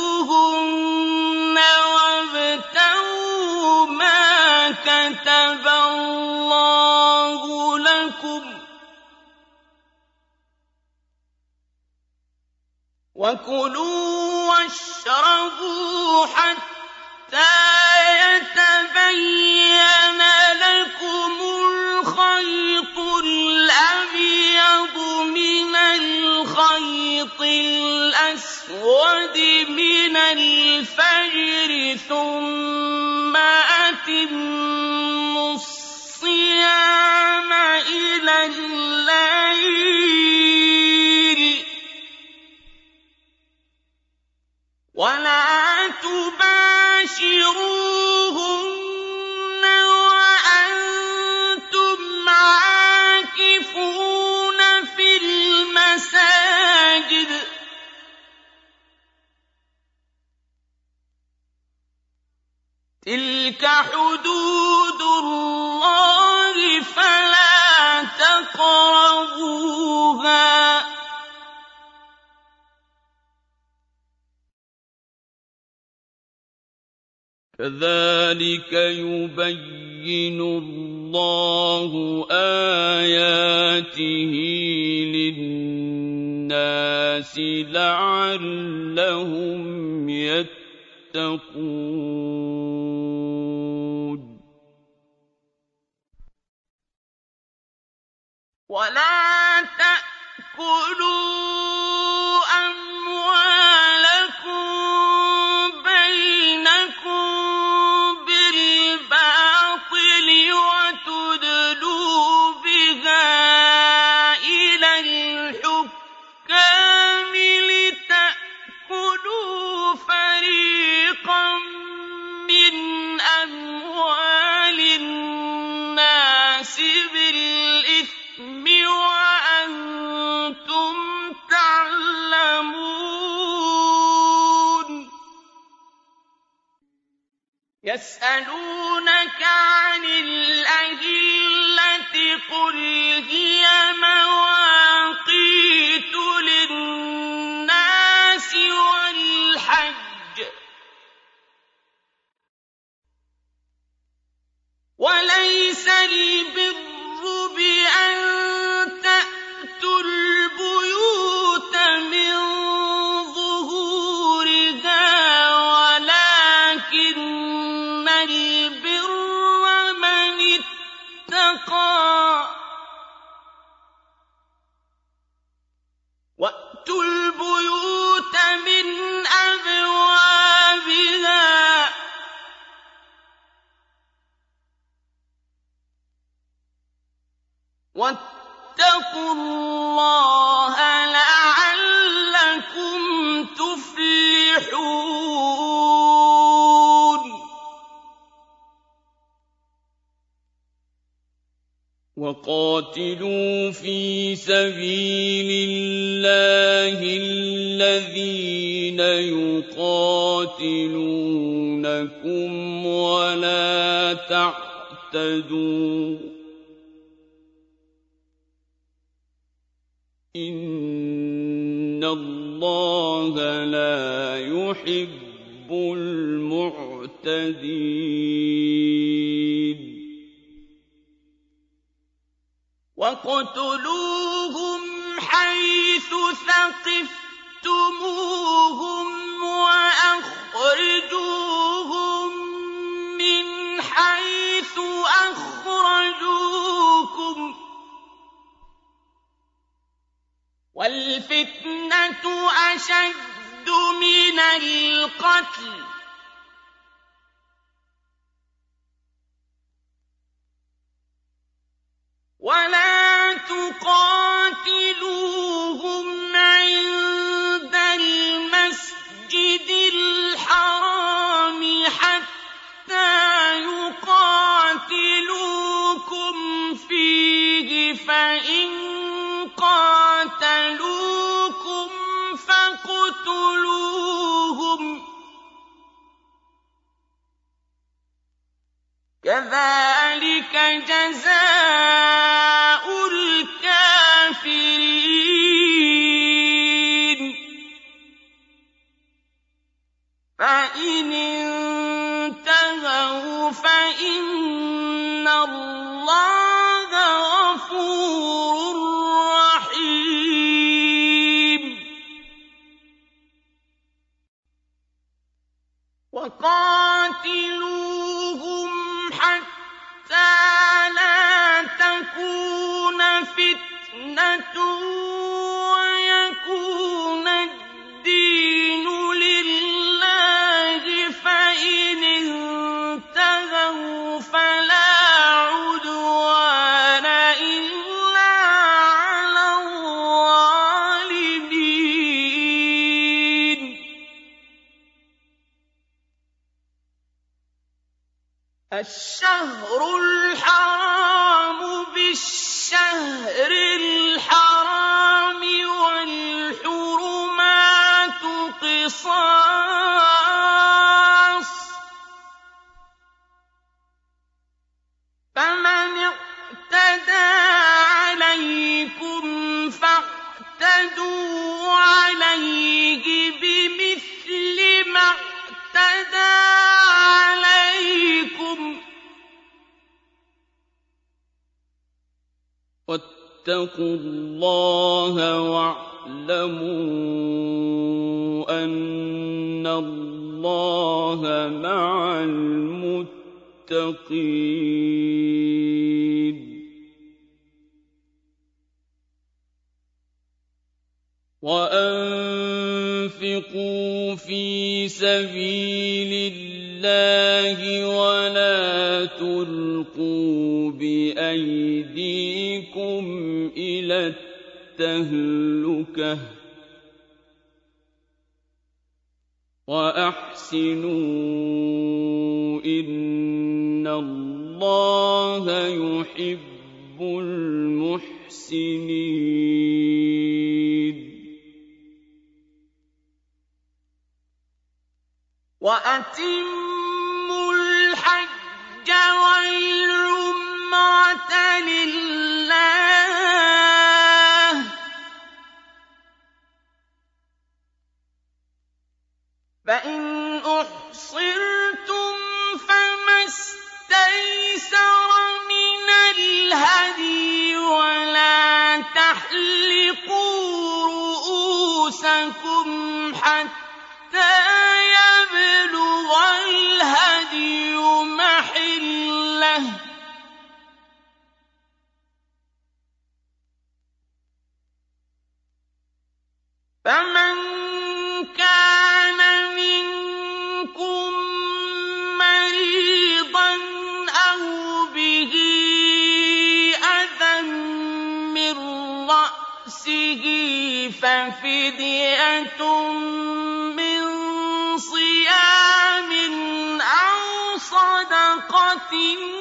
A: وكلوا واشربوا حتى يتبين لكم الخيط الأبيض من الخيط الأسود من الفجر ثم أتموا تلك حدود الله فلا تقربوها.
F: كذلك يبين الله آياته للناس لعلهم يتقون.
A: ولا تأكلوا يسألونك عن الأهلة قل هي مواقيت للناس والحج. وليس البر
F: وقاتلوا في سبيل الله الذين يقاتلونكم ولا تعتدوا. إن الله لا يحب المعتدين.
A: وَاقْتُلُوهُمْ حَيْثُ ثَقِفْتُمُوهُمْ وَأَخْرِجُوهُم مِّنْ حَيْثُ أَخْرَجُوكُمْ ۚ. وَالْفِتْنَةُ أَشَدُّ مِنَ الْقَتْلِ. كَذَٰلِكَ جَزَاءُ
G: وَاتَّقُوا اللَّهَ وَاعْلَمُوا أَنَّ اللَّهَ مَعَ الْمُتَّقِينَ. وَأَنفِقُوا فِي سَبِيلِ اللَّهِ تُلْقُوا بِأَيْدِيكُمْ إِلَى التَّهْلُكَةِ ۛ وَأَحْسِنُوا ۛ إِنَّ اللَّهَ يُحِبُّ الْمُحْسِنِينَ
A: وَأَتِمُّوا وَالْعُمْرَةَ لِلَّهِ ۚ. فَإِنْ أُحْصِرْتُمْ فَمَا اسْتَيْسَرَ مِنَ الْهَدْيِ ۖ وَلَا تَحْلِقُوا رُءُوسَكُمْ حَتَّىٰ يَبْلُغَ الْهَدْيُ فَمَن كَانَ مِنكُم مَّرِيضًا أَوْ بِهِ أَذًى مِّن فَفِدْيَةٌ مِّن صِيَامٍ أَوْ صَدَقَةٍ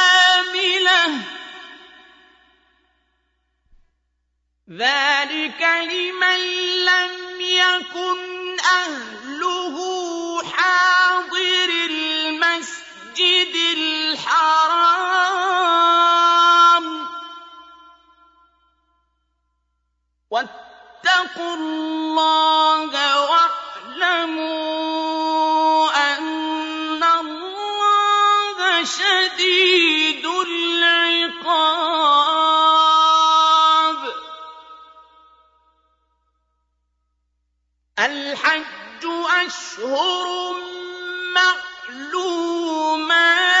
A: ذلك لمن لم يكن أهله حاضر المسجد الحرام. واتقوا الله الحج أشهر معلومات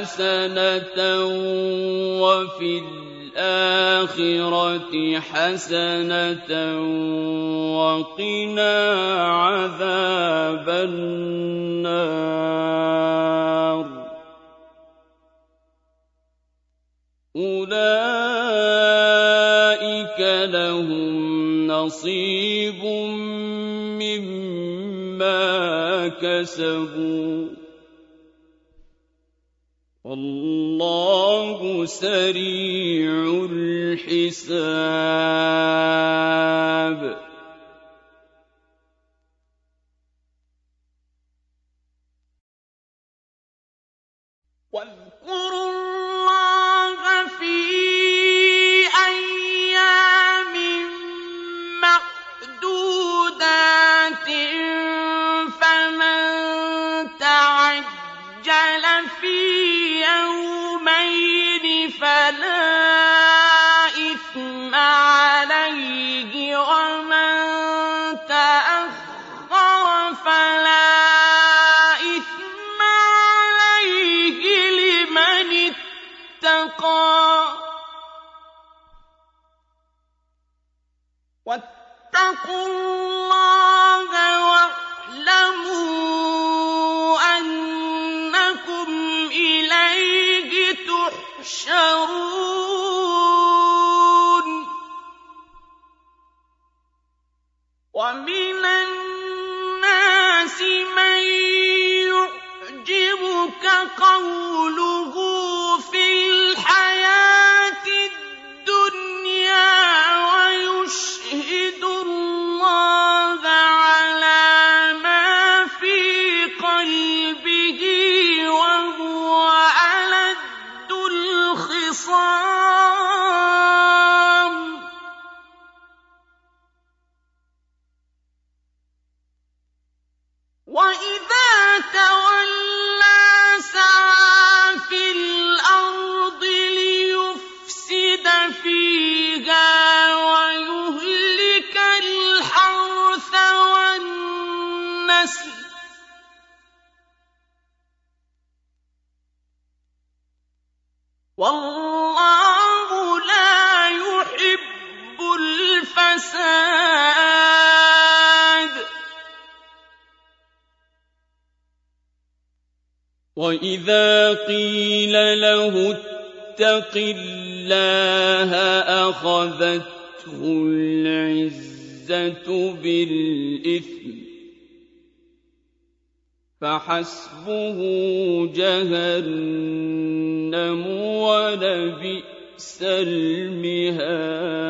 H: حَسَنَةً وَفِي
A: الْآخِرَةِ حَسَنَةً وَقِنَا عَذَابَ النَّارِ أُولَٰئِكَ لَهُمْ نَصِيبٌ مِّمَّا كَسَبُوا وَاللَّهُ سَرِيعُ الْحِسَابِ. وَإِذَا قِيلَ لَهُ اتَّقِ اللَّهَ أَخَذَتْهُ الْعِزَّةُ بِالْإِثْمِ ۚ فَحَسْبُهُ جَهَنَّمُ ۖ وَلَبِئْسَ الْمِهَادُ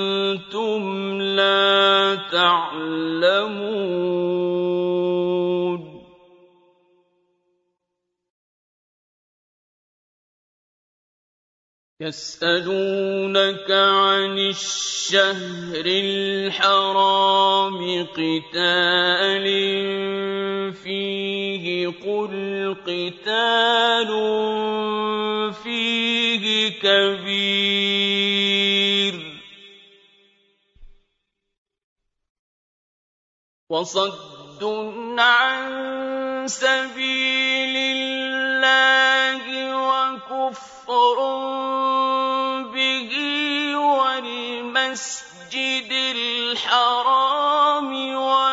A: تَعْلَمُونَ. يَسْأَلُونَكَ عَنِ الشَّهْرِ الْحَرَامِ قِتَالٍ فِيهِ ۖ قُلْ قِتَالٌ فِيهِ كَبِيرٌ. وَصَدٌّ عَن سَبِيلِ اللَّهِ وَكُفْرٌ بِهِ وَالْمَسْجِدِ الْحَرَامِ وَإِخْرَاجُ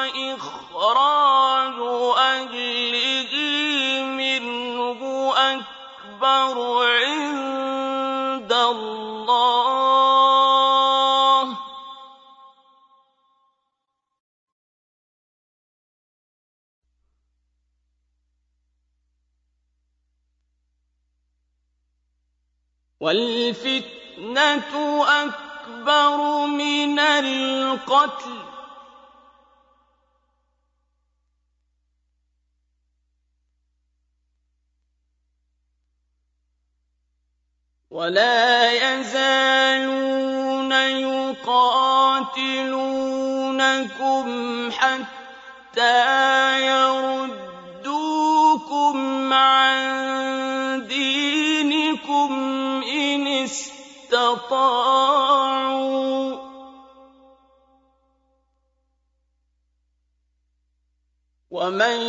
A: وَالْفِتْنَةُ أَكْبَرُ مِنَ الْقَتْلِ ۗ. وَلَا يَزَالُونَ يُقَاتِلُونَكُمْ حَتَّىٰ يَرُدُّوكُمْ اسْتَطَاعُوا ۚ. وَمَن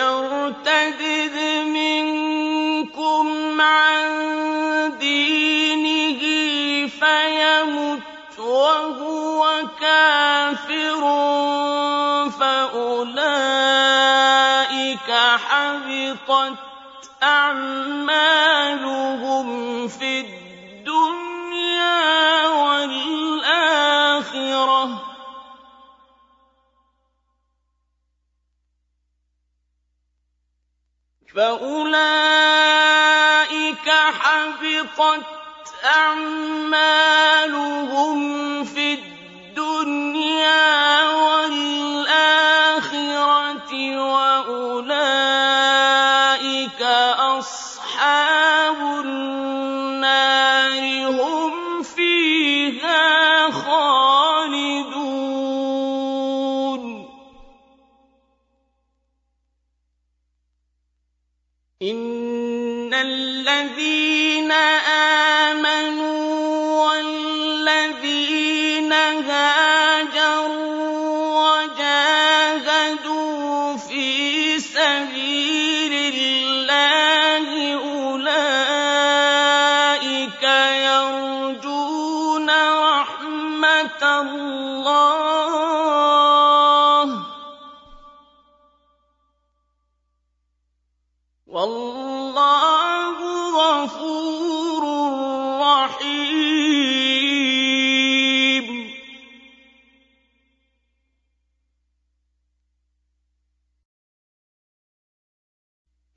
A: يَرْتَدِدْ مِنكُمْ عَن دِينِهِ فَيَمُتْ وَهُوَ كَافِرٌ فَأُولَٰئِكَ حَبِطَتْ أَعْمَالُهُمْ فِي الدُّنْيَا وَالْآخِرَةِ ۖ. فَأُولَٰئِكَ حَبِطَتْ أَعْمَالُهُمْ فِي الدُّنْيَا وَالْآخِرَةِ ۖ وَأُولَٰئِكَ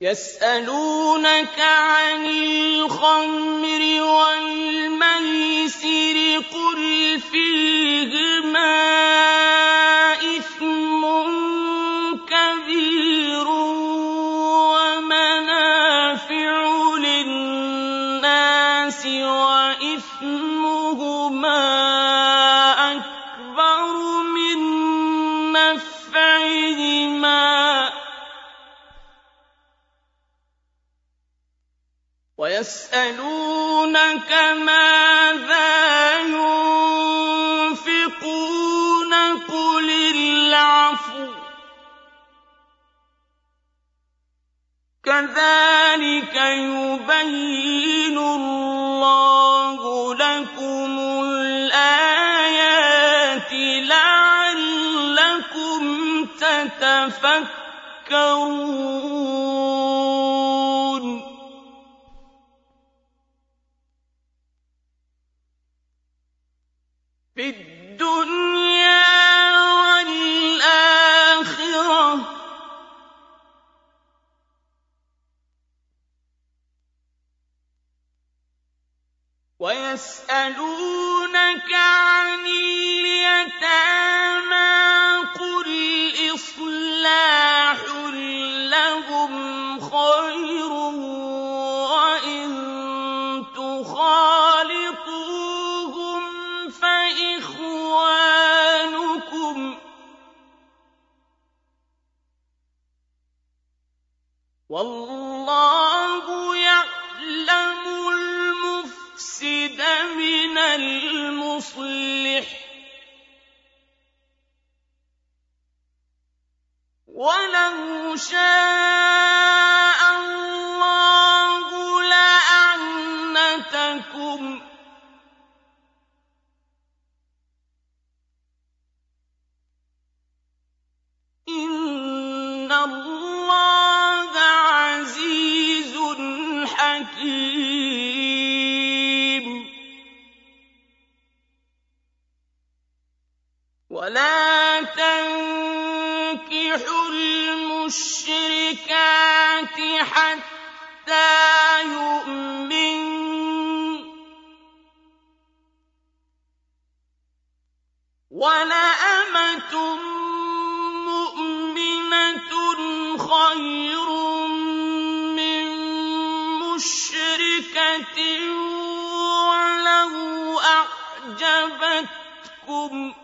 A: يَسْأَلُونَكَ عَنِ الْخَمْرِ وَالْمَيْسِرِ ۖ قُلْ فِيهِمَا ماذا ينفقون قل العفو. كذلك يبين الله لكم الآيات لعلكم تتفكرون. ويسألونك عن اليتامى قل إصلاح لهم خير وإن تخالطوهم فإخوانكم والله من المصلح. ولو شاء ولا تنكحوا المشركات حتى يؤمن. ولأمة مؤمنة خير من مشركة ولو أعجبتكم ۖ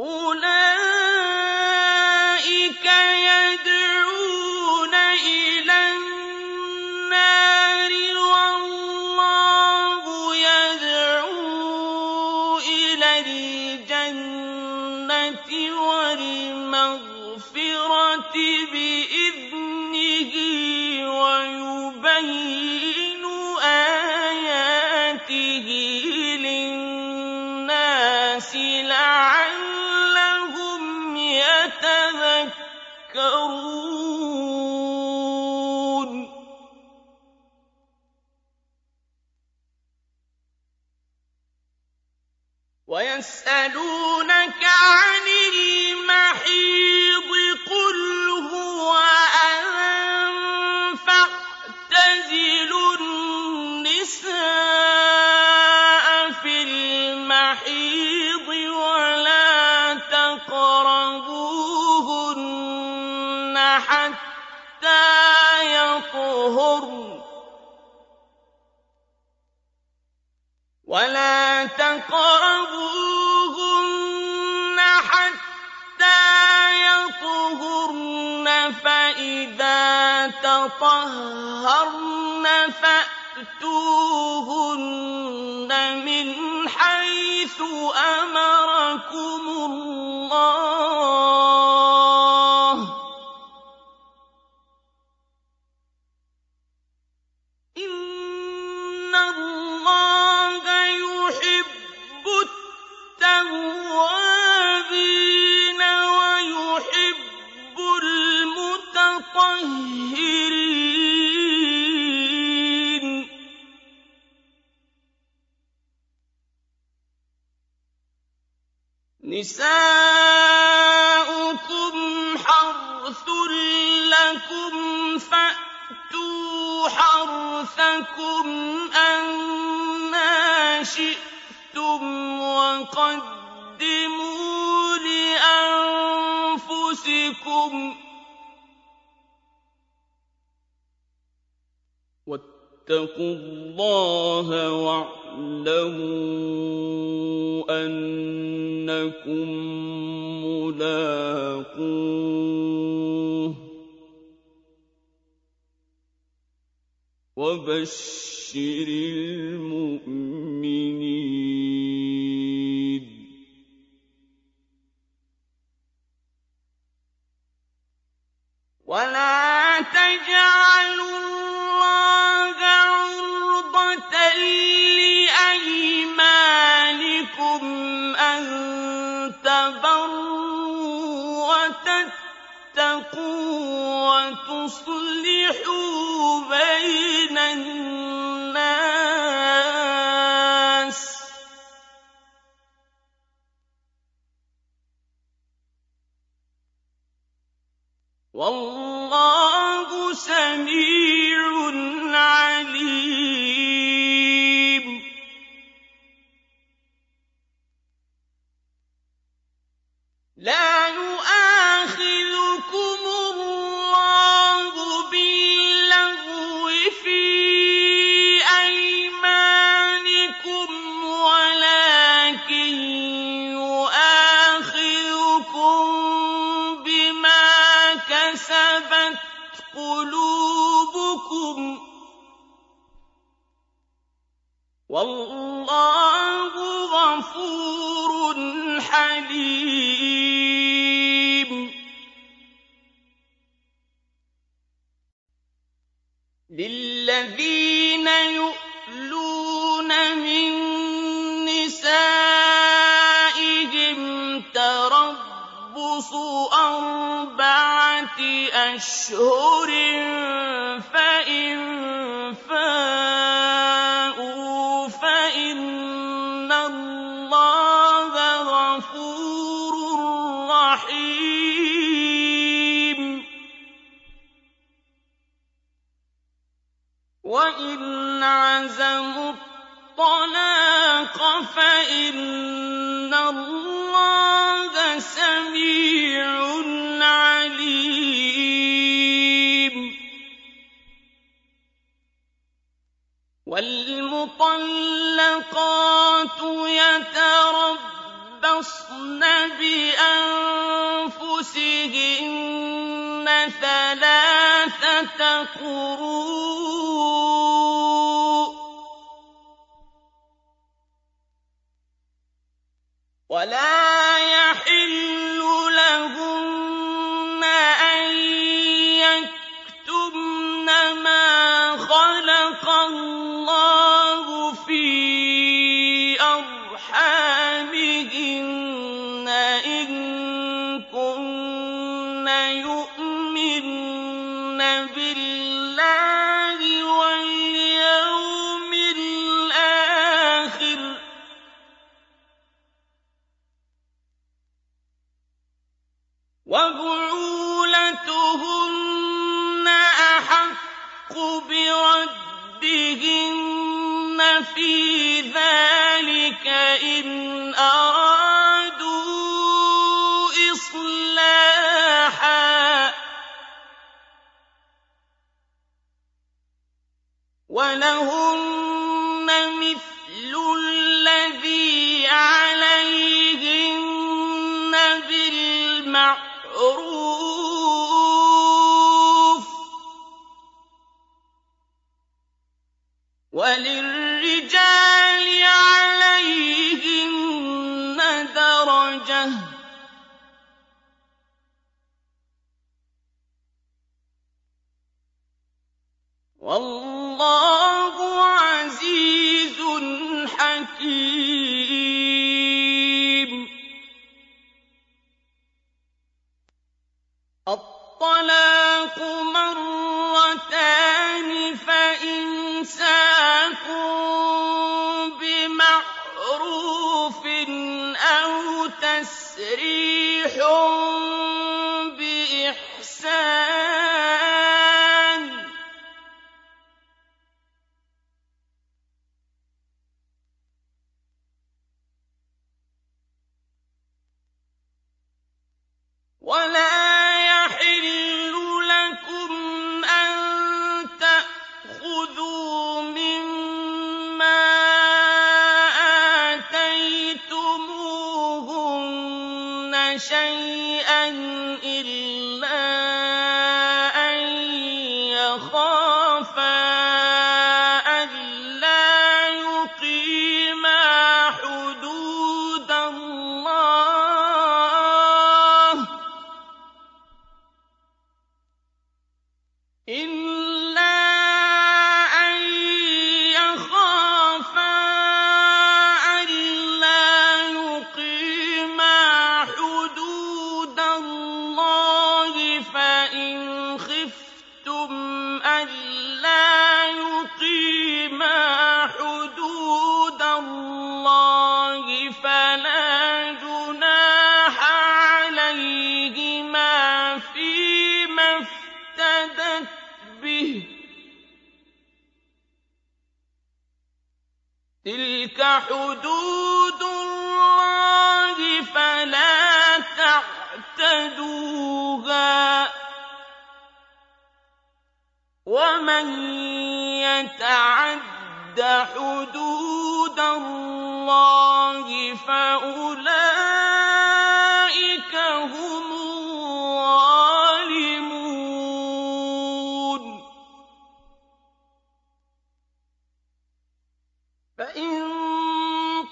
A: أُولَٰئِكَ وَيَسْأَلُونَكَ عَنِ الْمَحِيضِ ۖ تَطَهَّرْنَ فَأْتُوهُنَّ مِنْ حَيْثُ أَمَرَكُمُ اللَّهُ ۚ. نِسَاؤُكُمْ حَرْثٌ لَكُمْ فَأْتُوا حَرْثَكُمْ أَنَّىٰ شِئْتُمْ وَقَدِّمُوا لِأَنفُسِكُمْ ۚ وَاتَّقُوا اللَّهَ وَاعْلَمُوا أَنَّكُم مُّلَاقُوهُ ۗ وَبَشِّرِ الْمُؤْمِنِينَ. وَلَا تَجْعَلُوا اللَّهَ عُرْضَةً لِّأَيْمَانِكُمْ أَن تَبَرُّوا وَتَتَّقُوا وَتُصْلِحُوا بَيْنَ النَّاسِ ۗ. وَاللَّهُ سَمِيعٌ لَّا يُؤَاخِذُكُمُ اللَّهُ فِي أَيْمَانِكُمْ وَلَٰكِن يُؤَاخِذُكُم بِمَا كَسَبَتْ قُلُوبُكُمْ ۗ. وَاللَّهُ غَفُورٌ لِّلَّذِينَ يُؤْلُونَ مِن نِّسَائِهِمْ تَرَبُّصُ أَرْبَعَةِ أَشْهُرٍ ۖ الطَّلَاقَ فَإِنَّ اللَّهَ سَمِيعٌ عَلِيمٌ. وَالْمُطَلَّقَاتُ يَتَرَبَّصْنَ بِأَنفُسِهِنَّ ثَلَاثَةَ قُرُوءٍ ۚ وَلَا يَحِلُّ لَهُنَّ وَاللَّهُ عَزِيزٌ حَكِيمٌ. الطَّلَاقُ مَرَّتَانِ ۖ فَإِمْسَاكٌ بِمَعْرُوفٍ أَوْ تَسْرِيحٌ حُدُودَ اللَّهِ فَأُولَٰئِكَ هُمُ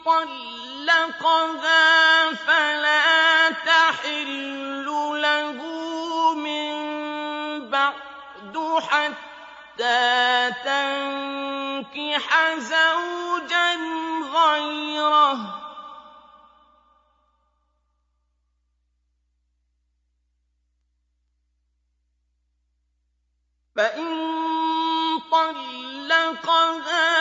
A: طَلَّقَهَا فَلَا تَحِلُّ لَهُ مِن بَعْدُ حَتَّىٰ تَنكِحَ زَوْجًا غَيْرَهُ ۗ. فَإِن طَلَّقَهَا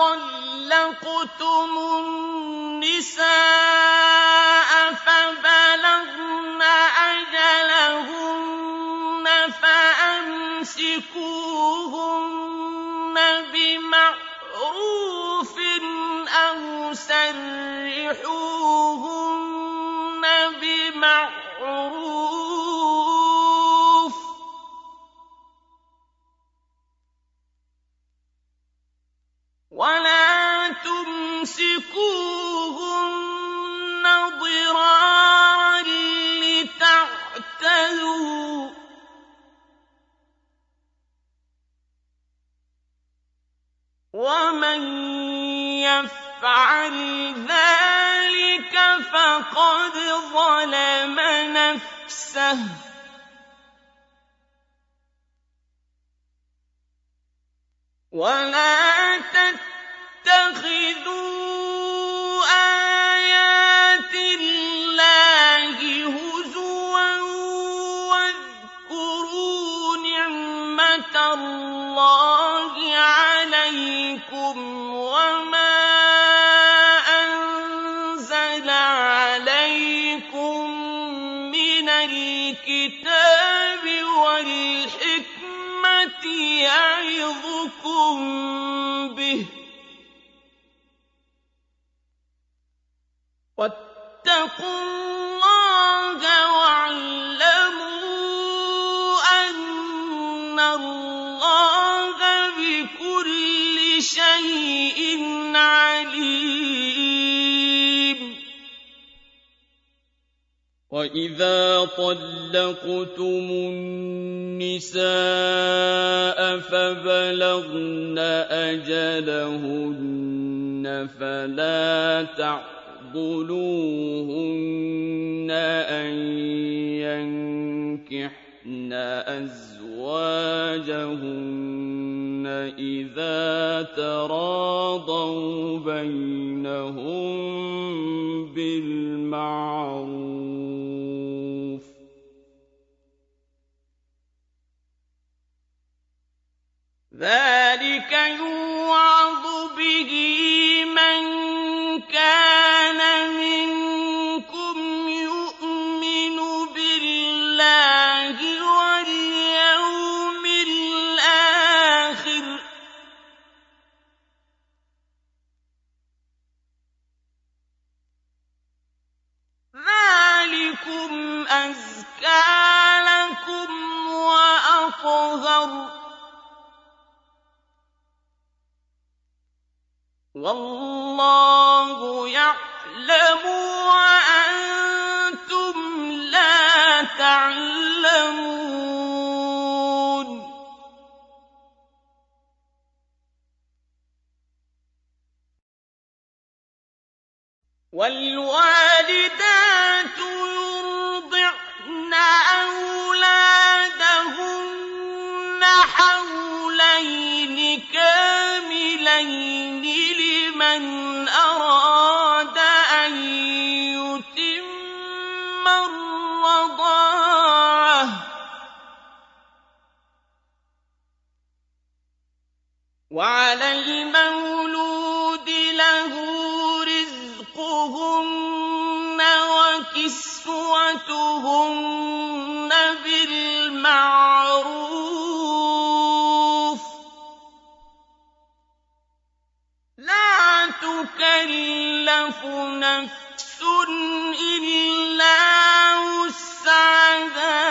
A: طَلَّقْتُمُ النِّسَاءَ فَبَلَغْنَ أَجَلَهُنَّ فَأَمْسِكُوهُنَّ بِمَعْرُوفٍ أَوْ سَرِّحُوهُنَّ ظَلَمَ نَفْسَهُ ۚ. وَلَا تَتَّخِذُوا وَاتَّقُوا اللَّهَ وَاعْلَمُوا أَنَّ اللَّهَ بِكُلِّ شَيْءٍ عَلِيمٌ.
I: وَإِذَا طَلَّقْتُمُ النِّسَاءَ فَبَلَغْنَ أَجَلَهُنَّ فَلَا تَعْضُلُوهُنَّ أَن يَنكِحْنَ أَزْوَاجَهُنَّ
J: إِذَا تَرَاضَوْا بَيْنَهُم بِالْمَعْرُوفِ ۗ.
A: ذَٰلِكَ يُوعَظُ بِهِ مَن كَانَ ذَٰلِكُمْ أَزْكَىٰ لَكُمْ وَأَطْهَرُ ۗ. وَاللَّهُ يَعْلَمُ وَأَنتُمْ لَا تَعْلَمُونَ. وَالْوَالِدَاتُ أَوْلَادَهُنَّ حَوْلَيْنِ كَامِلَيْنِ لِمَنْ أَرَادَ أَن يُتِمَّ الرَّضَاعَةَ ۚ. وَعَلَى الْمَوْلُودِ لَهُ رِزْقُهُنَّ وَكِسْوَتُهُنَّ بِالْمَعْرُوفِ ۚ لَا تُكَلَّفُ نَفْسٌ إِلَّا وُسْعَهَا ۚ.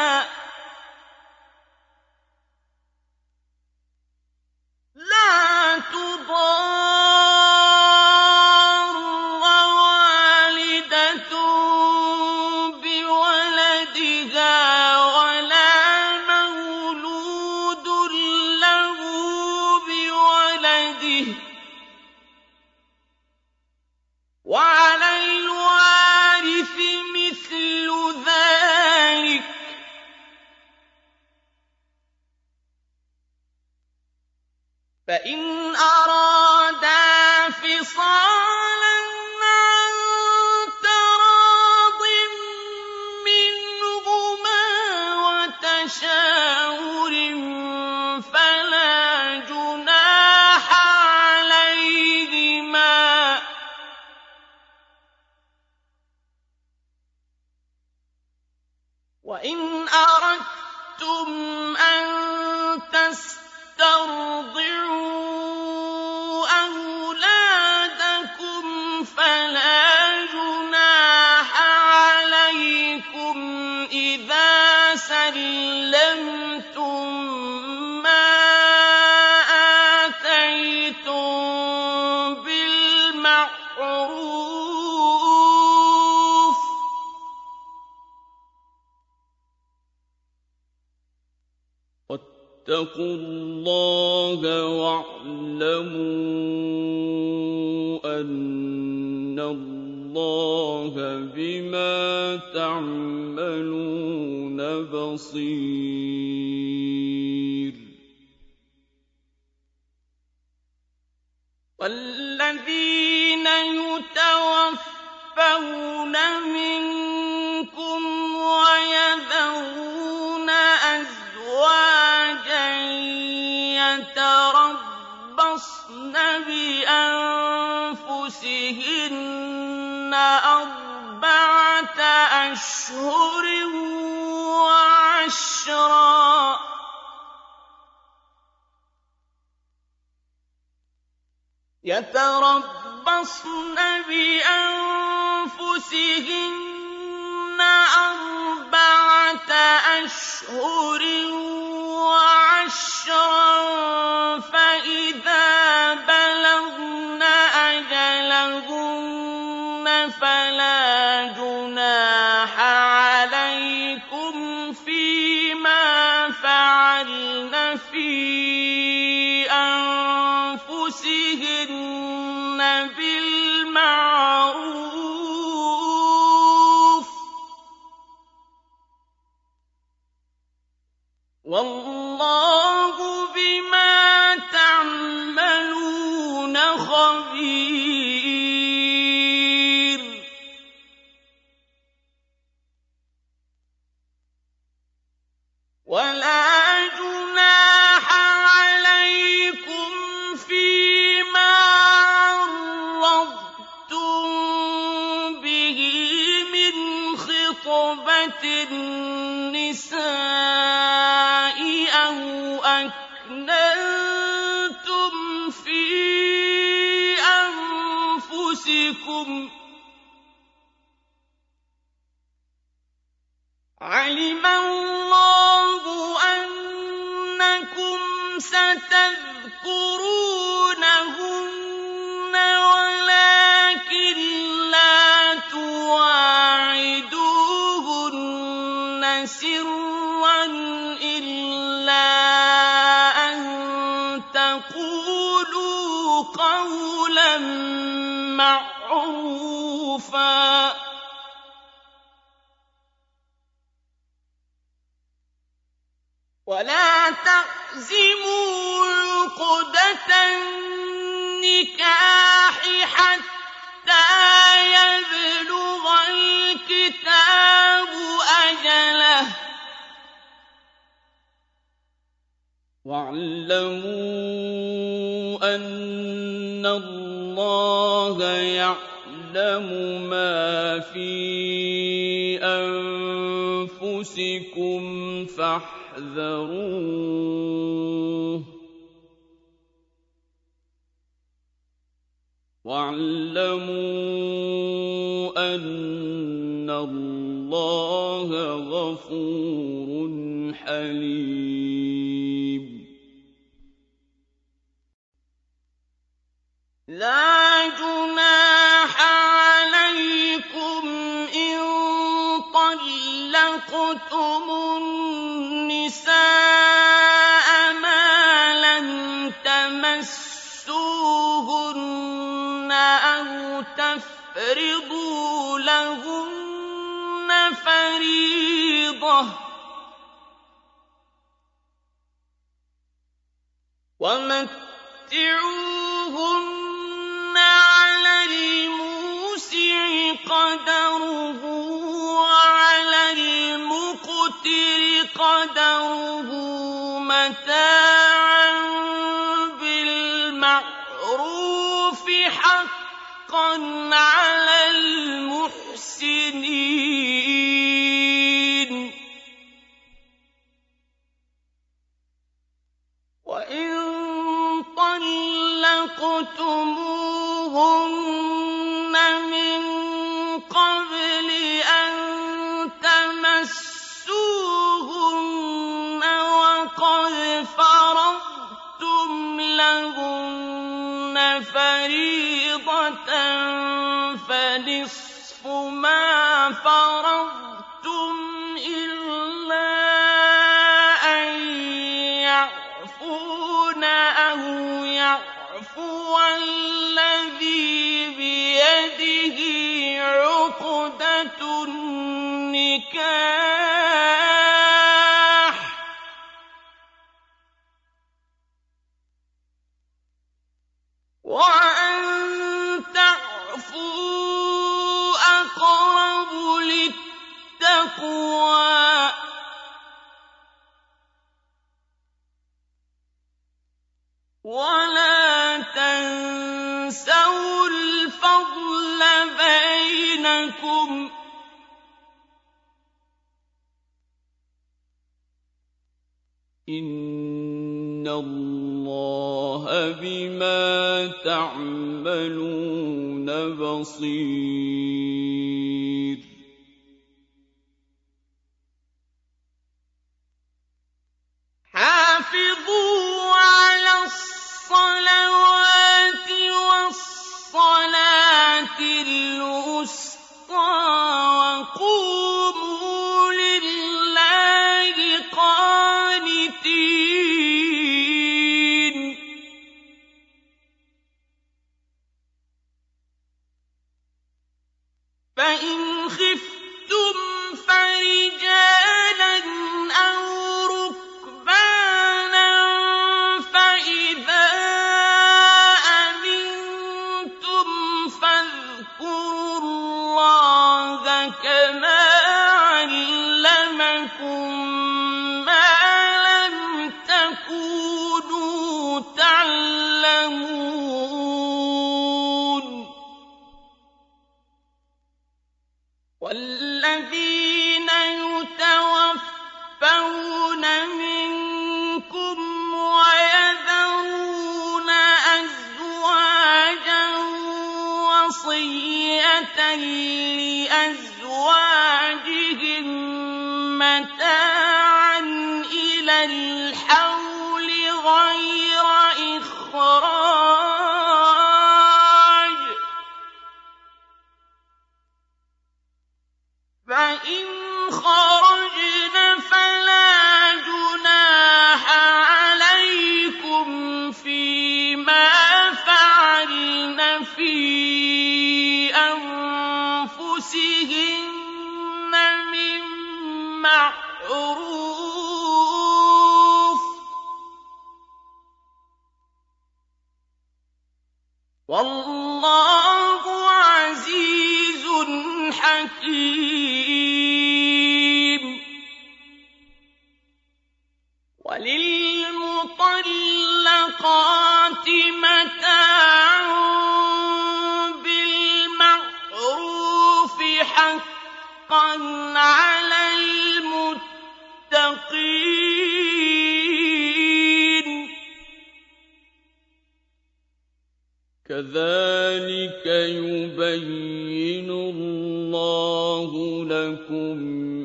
J: وَاتَّقُوا اللَّهَ وَاعْلَمُوا أَنَّ اللَّهَ بِمَا تَعْمَلُونَ بَصِيرٌ.
A: وَالَّذِينَ يُتَوَفَّوْنَ مِنكُمْ بِأَنفُسِهِنَّ أَرْبَعَةَ أَشْهُرٍ وَعَشْرًا ۖ يَتَرَبَّصْنَ بِأَنفُسِهِنَّ أَرْبَعَةَ أَشْهُرٍ وَعَشْرًا ۖ فَإِذَا بَلَغْنَ أَنفُسِهِنَّ بِالْمَعْرُوفِ ۗ
B: النِّكَاحِ حَتَّىٰ يَبْلُغَ الْكِتَابُ أَجَلَهُ ۚ.
A: وَاعْلَمُوا أَنَّ اللَّهَ يَعْلَمُ مَا فِي أَنفُسِكُمْ فَاحْذَرُوهُ وَاعْلَمُوا أَنَّ اللَّهَ غَفُورٌ حَلِيمٌ
B: لَا جُنَاحَ عَلَيْكُمْ إِن طَلَّقْتُمُ
A: ومتعوا فَرَبِّ تعملون بصير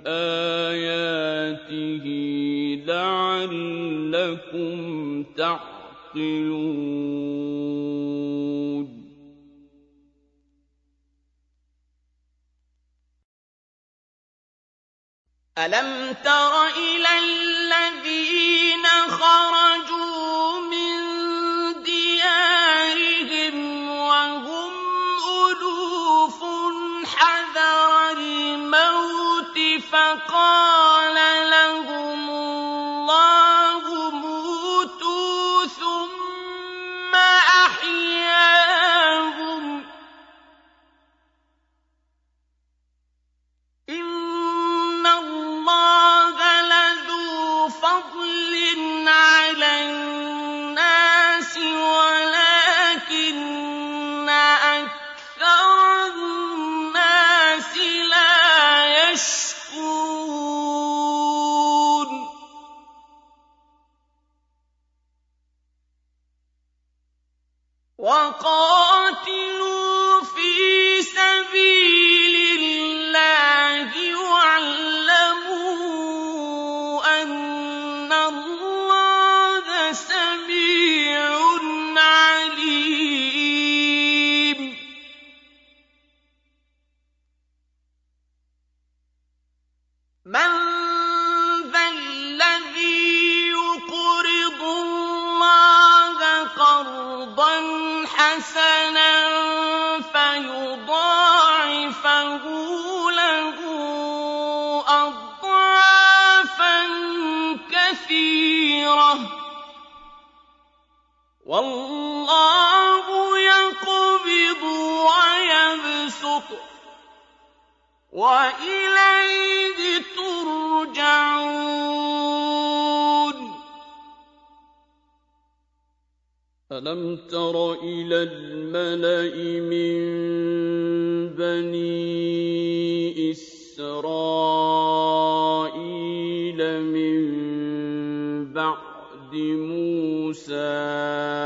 A: آيَاتِهِ لَعَلَّكُمْ تَعْقِلُونَ.
B: أَلَمْ تَرَ إِلَى الَّذِينَ خَرَجُوا وَقَاتِلُوا وَإِلَيْهِ تُرْجَعُونَ.
A: أَلَمْ تَرَ إِلَى الْمَلَإِ مِن بَنِي إِسْرَائِيلَ مِن بَعْدِ مُوسَىٰ؟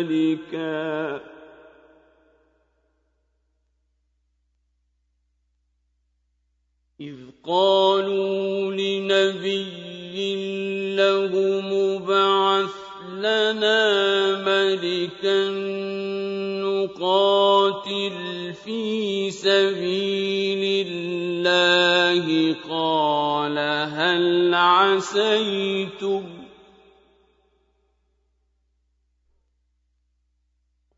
A: مَلِكًا إِذْ قَالُوا لِنَبِيٍّ لَّهُمُ ابْعَثْ لَنَا مَلِكًا نُّقَاتِلْ فِي سَبِيلِ اللَّهِ ۖ. قَالَ هَلْ عَسَيْتُمْ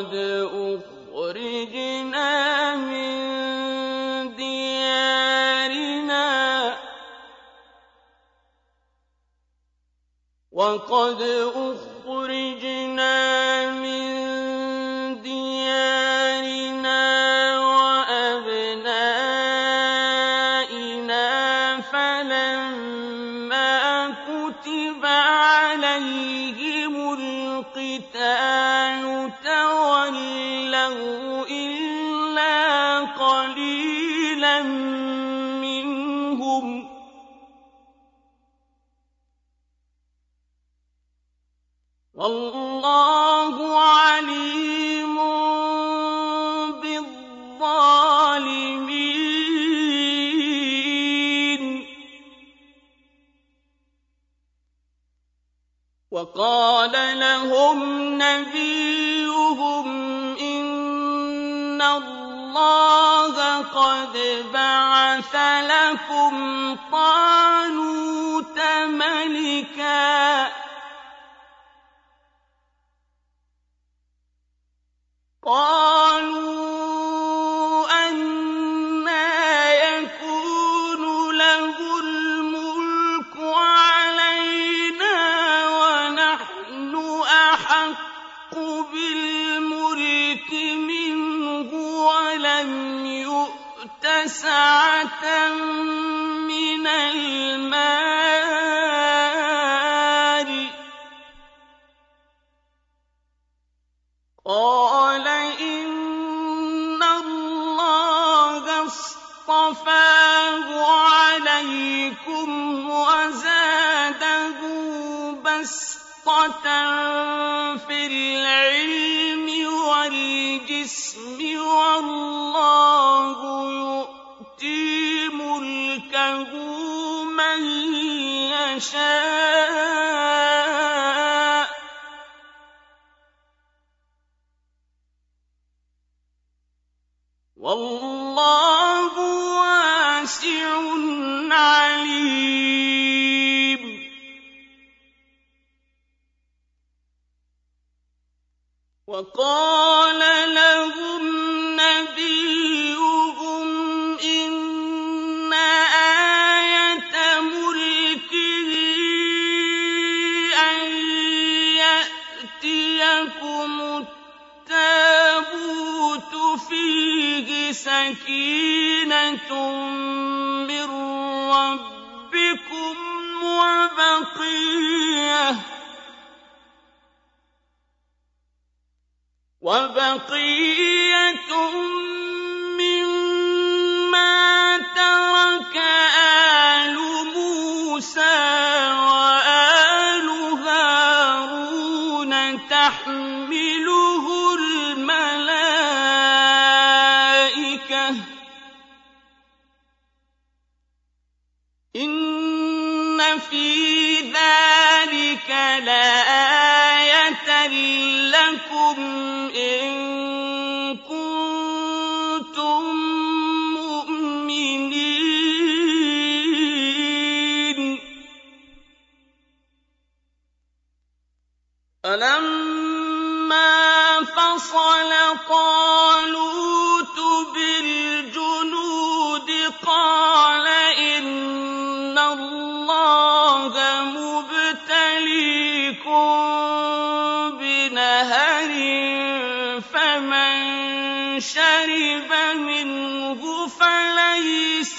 A: وقد أخرجنا من ديارنا وقد أخرجنا قَدْ بعث لكم طالوت ملكا. قال في العلم والجسم والله يؤتي ملكه من يشاء قال لهم نبيهم إن آية ملكه أن يأتيكم التابوت فيه سكينة بقية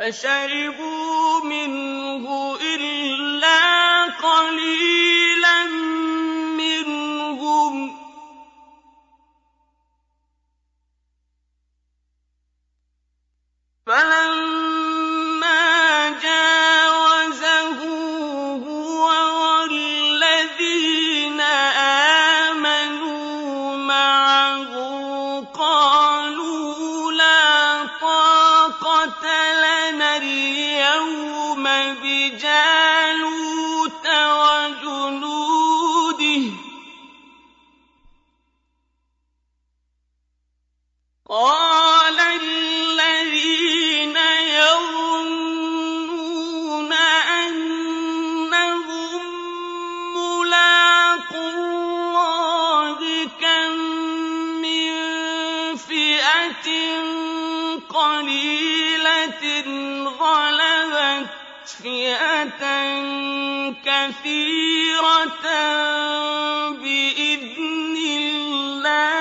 A: فشربوا منه إلا قليلا. إلا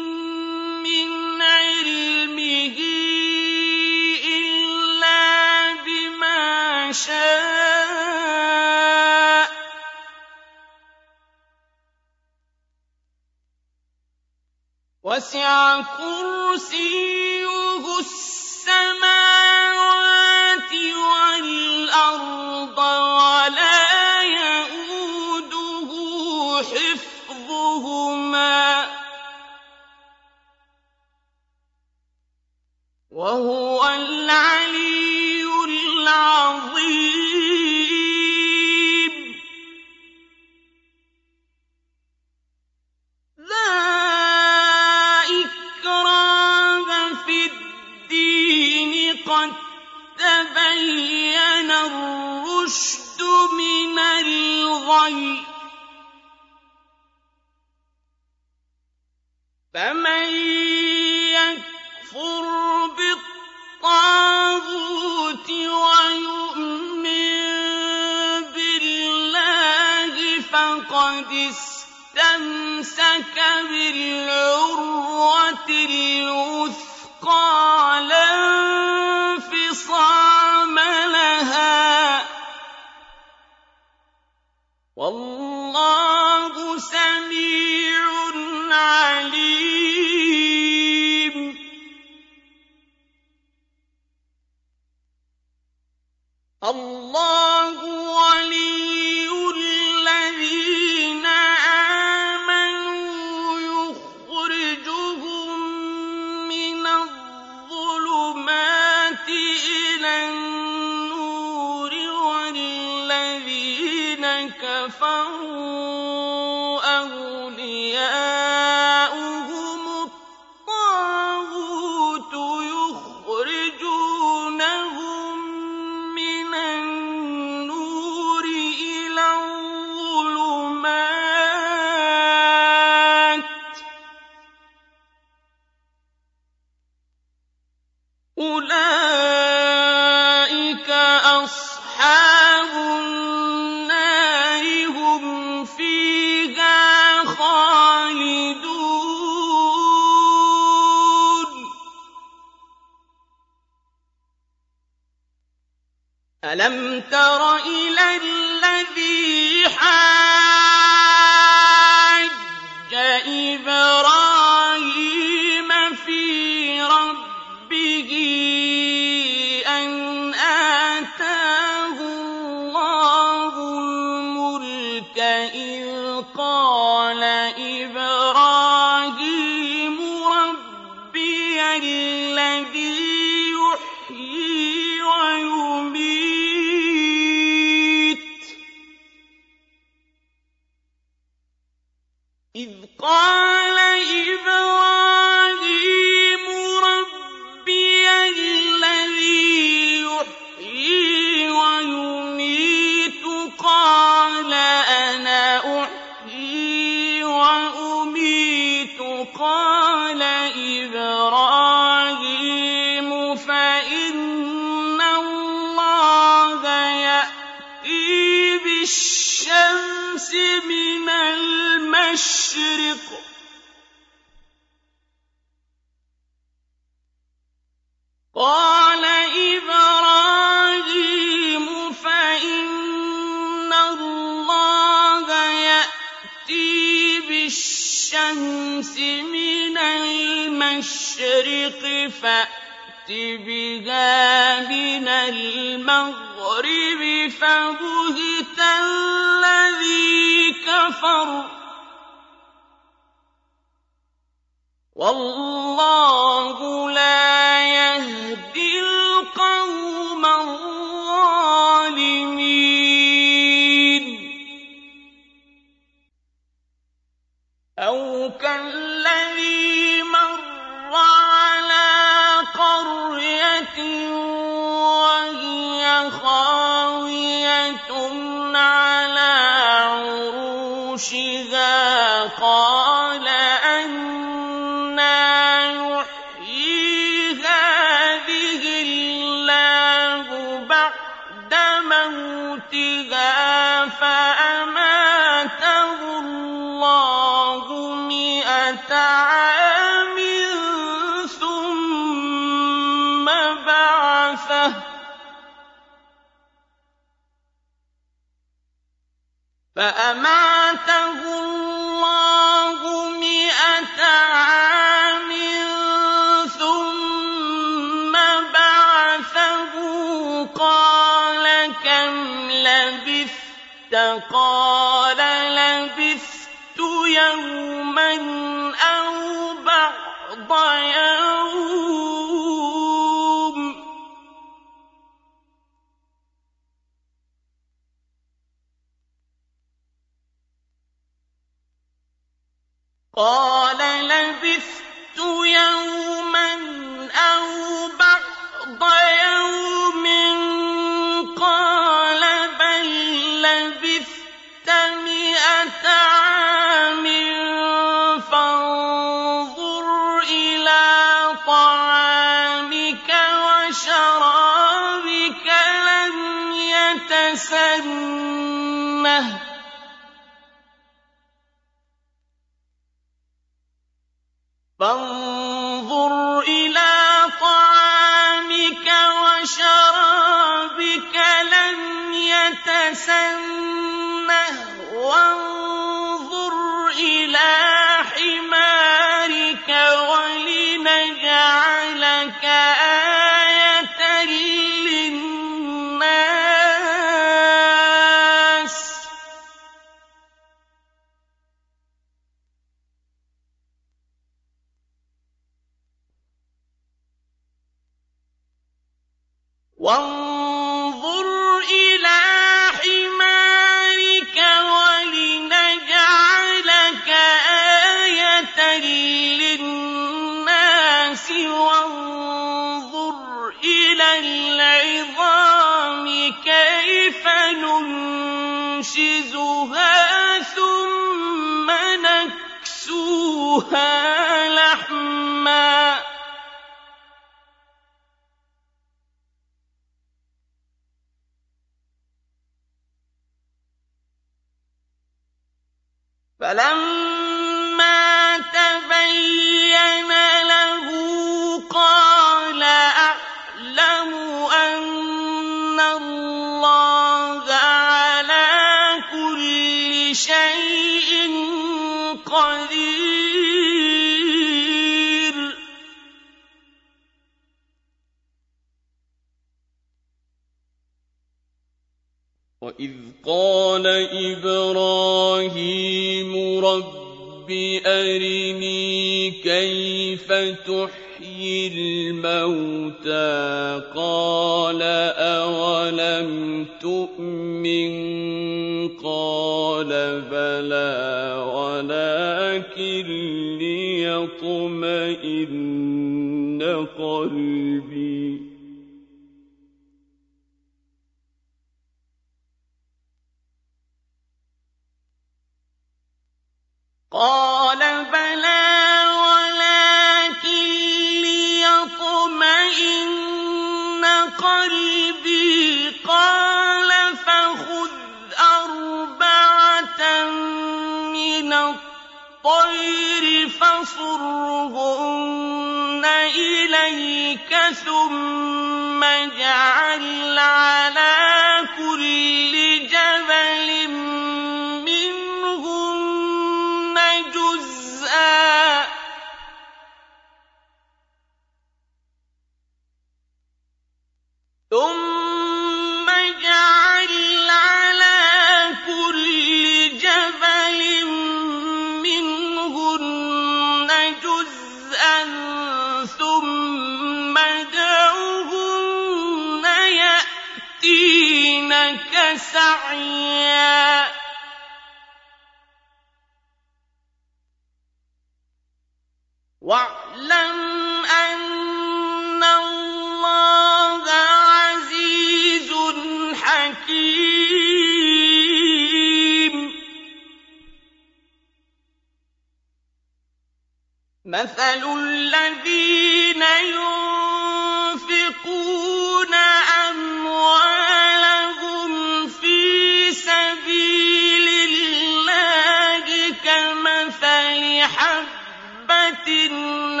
A: جَنَّةٍ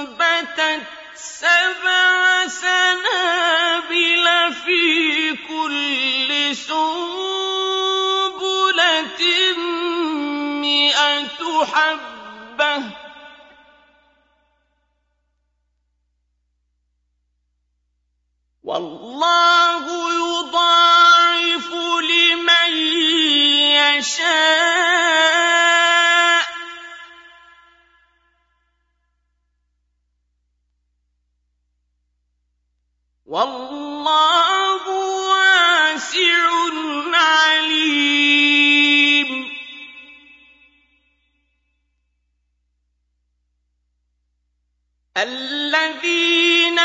A: أَنبَتَتْ سَبْعَ سَنَابِلَ فِي كُلِّ سُنبُلَةٍ مِّائَةُ حَبَّةٍ ۗ. وَاللَّهُ يُضَاعِفُ لِمَن يَشَاءُ. والله واسع عليم. الذين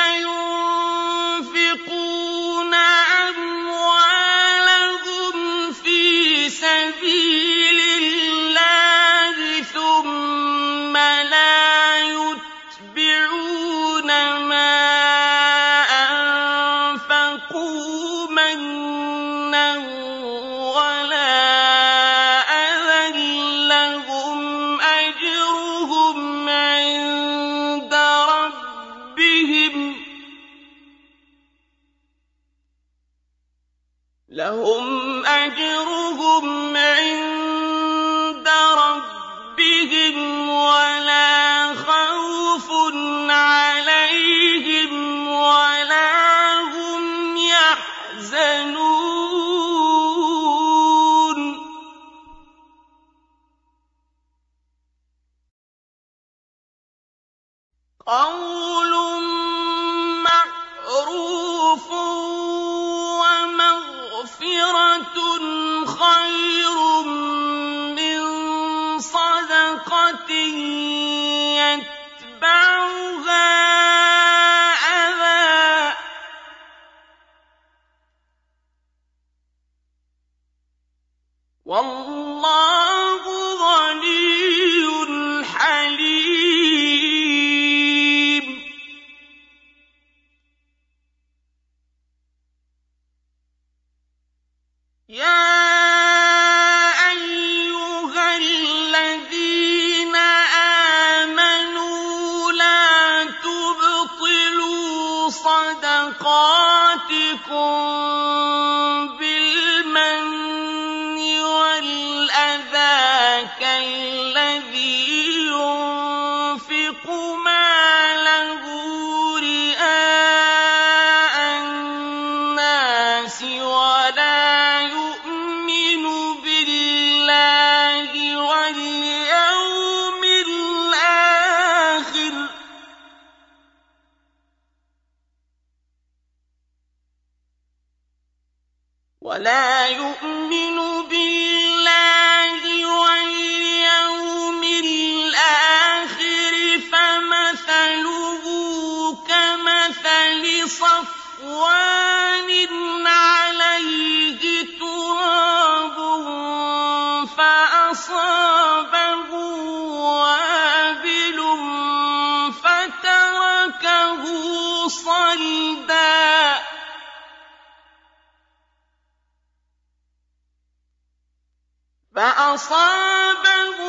A: فَأَصَابَهُ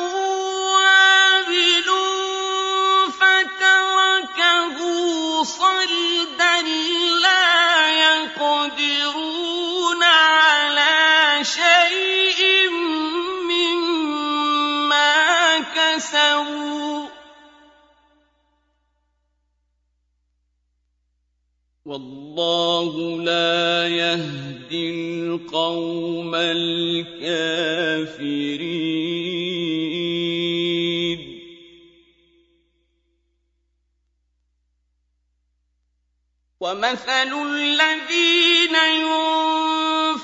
A: وَابِلٌ فَتَرَكَهُ صَلْدًا لَّا يَقْدِرُونَ عَلَىٰ شَيْءٍ مِّمَّا كَسَبُوا ۗ. وَاللَّهُ لَا
C: يَهْدِي الْقَوْمَ الْكَافِرِينَ.
A: مثل الَّذِينَ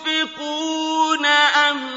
A: يُنفِقُونَ أَمْوَالَهُمْ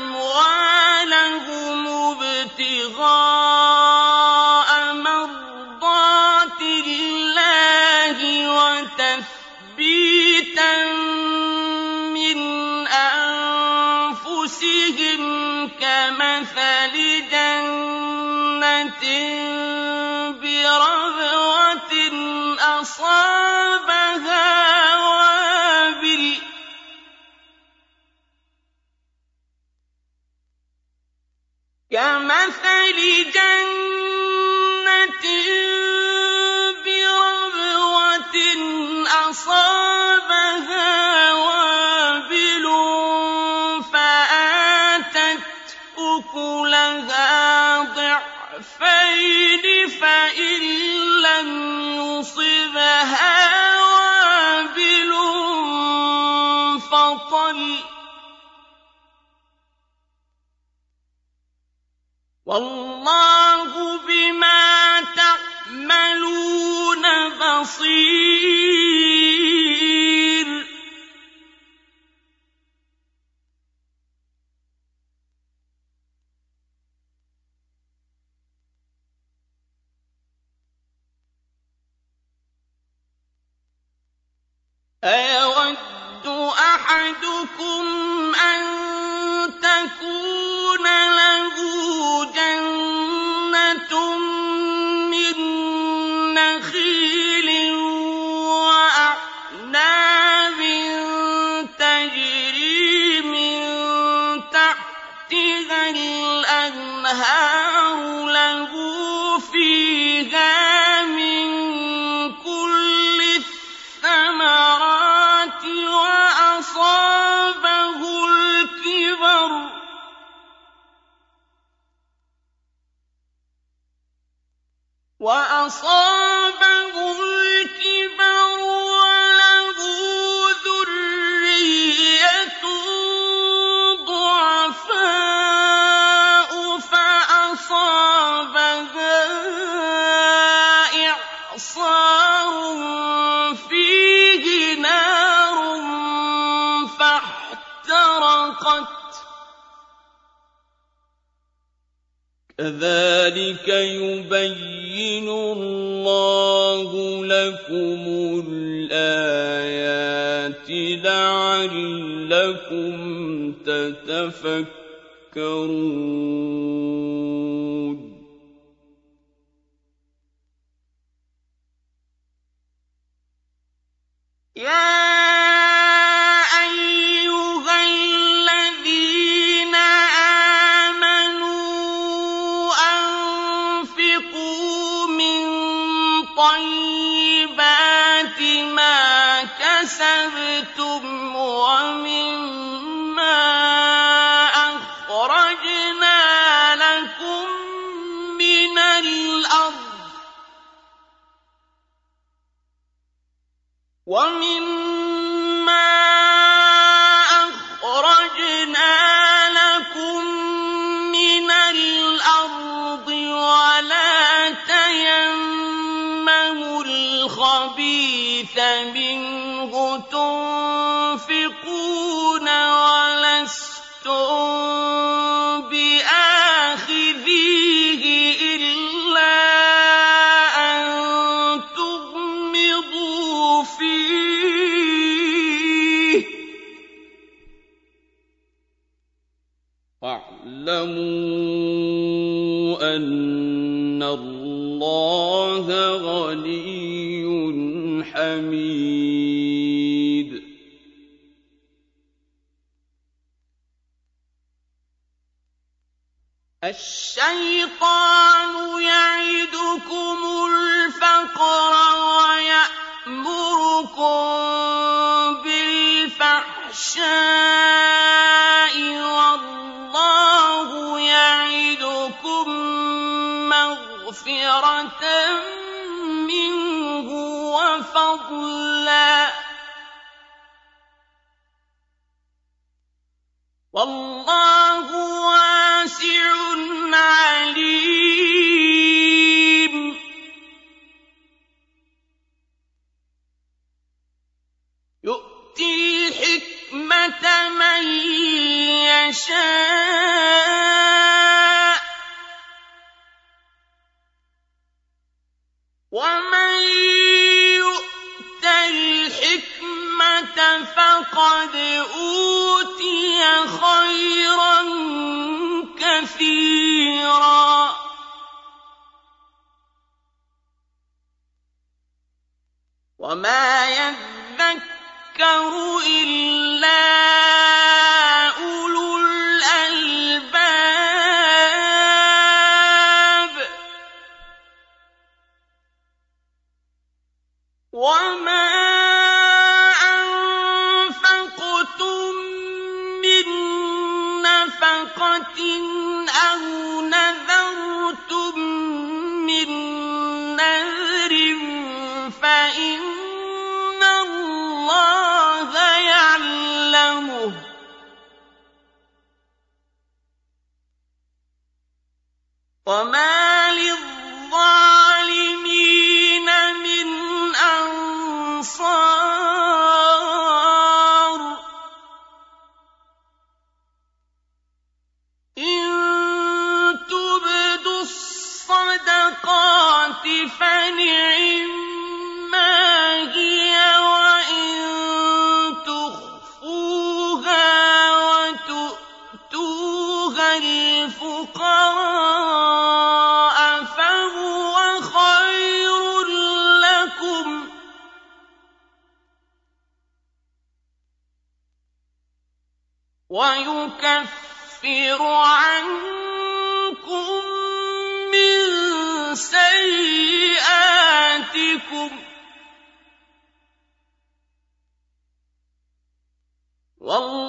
A: الكعبين فإن لم يصبها وابل فطل. والله بما تعملون بصير. الشَّيْطَانُ يَعِدُكُمُ الْفَقْرَ وَيَأْمُرُكُم بِالْفَحْشَاءِ ۖ وَاللَّهُ يَعِدُكُم مَّغْفِرَةً مِّنْهُ وَفَضْلًا ۗ. وَاللَّهُ يَشَاءُ ۚ. وَمَن يُؤْتَ الْحِكْمَةَ فَقَدْ أُوتِيَ خَيْرًا كَثِيرًا. وَمَا يَذَّكَّرُ إِلَّا وَيُكَفِّرُ عَنكُم مِّن سَيِّئَاتِكُمْ ۗ وَاللَّهُ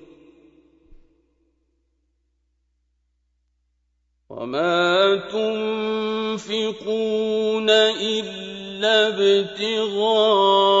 C: ابْتِغَاءَ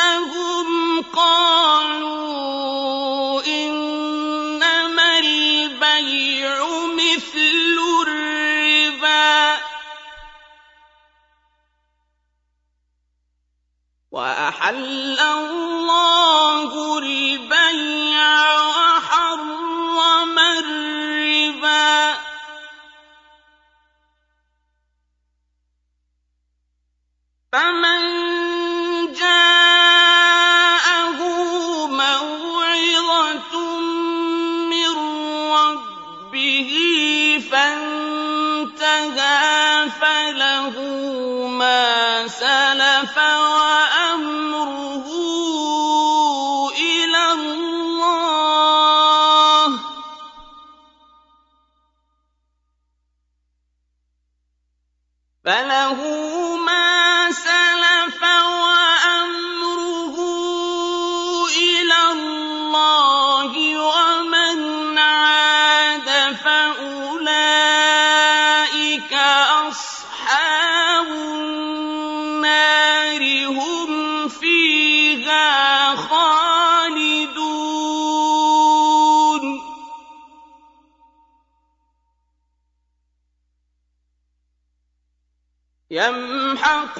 A: أنهم قالوا إنما البيع مثل الربا وأحل الله البيع فَلَهُ مَا سَلَفَ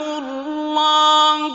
A: الله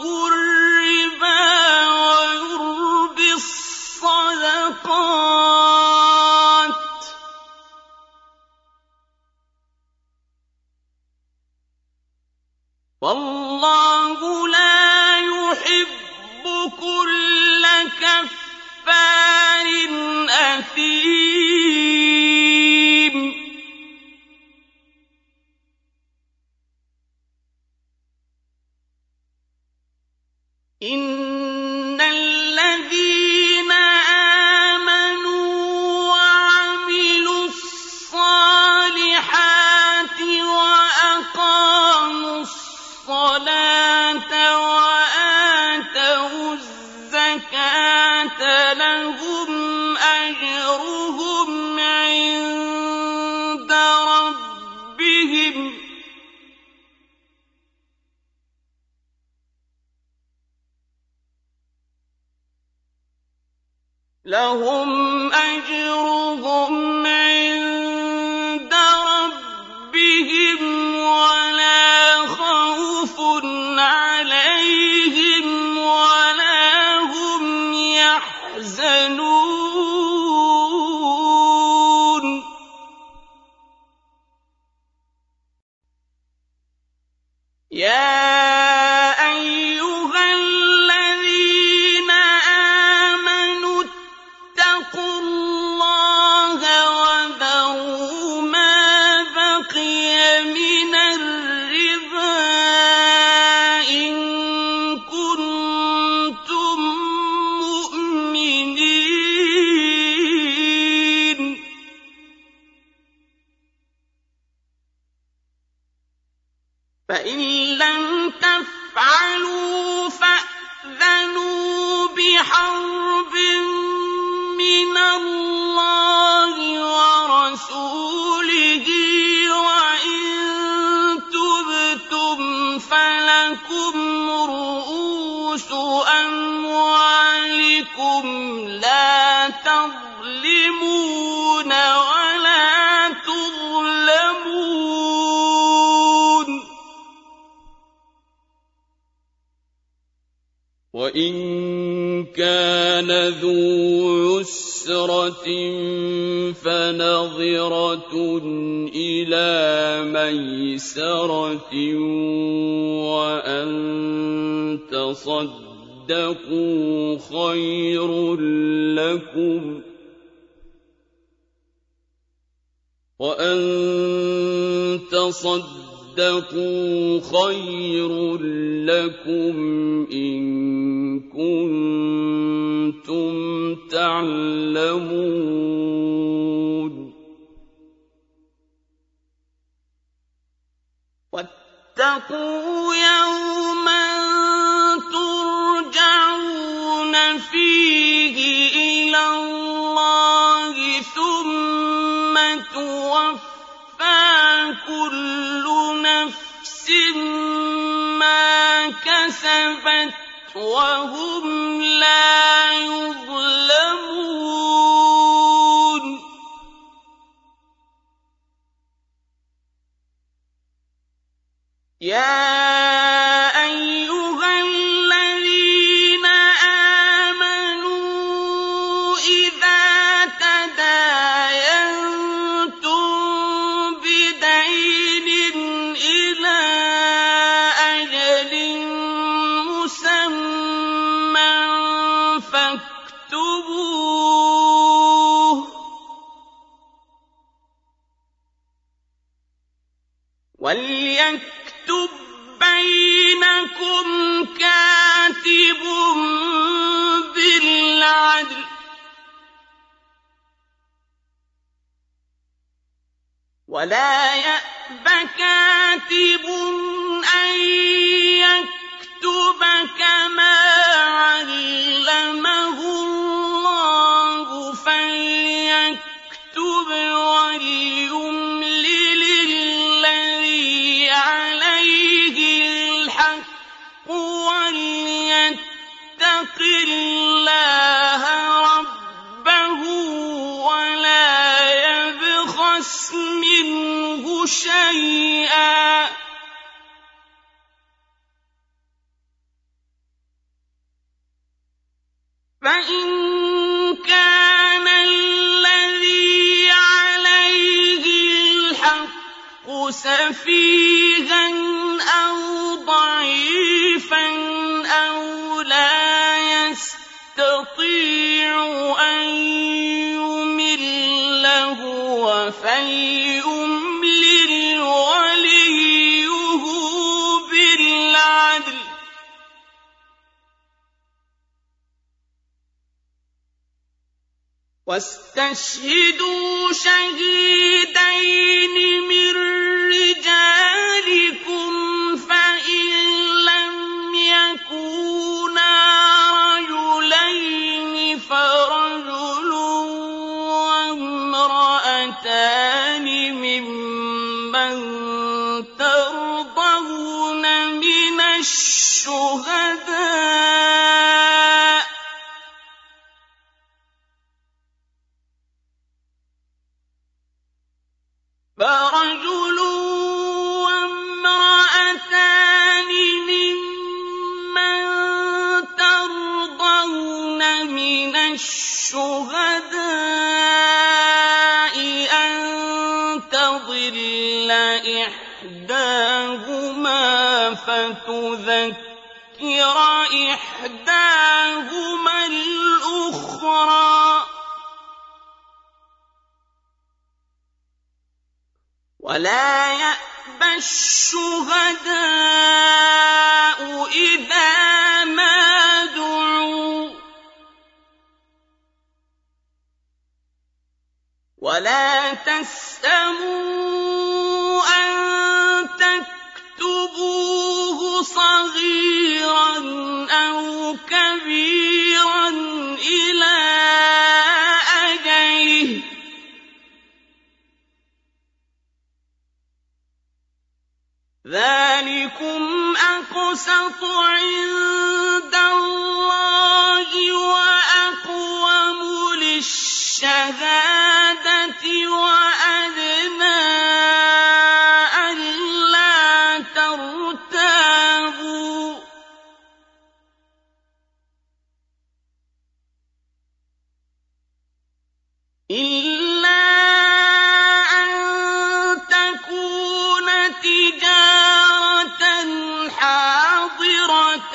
A: حَاضِرَةً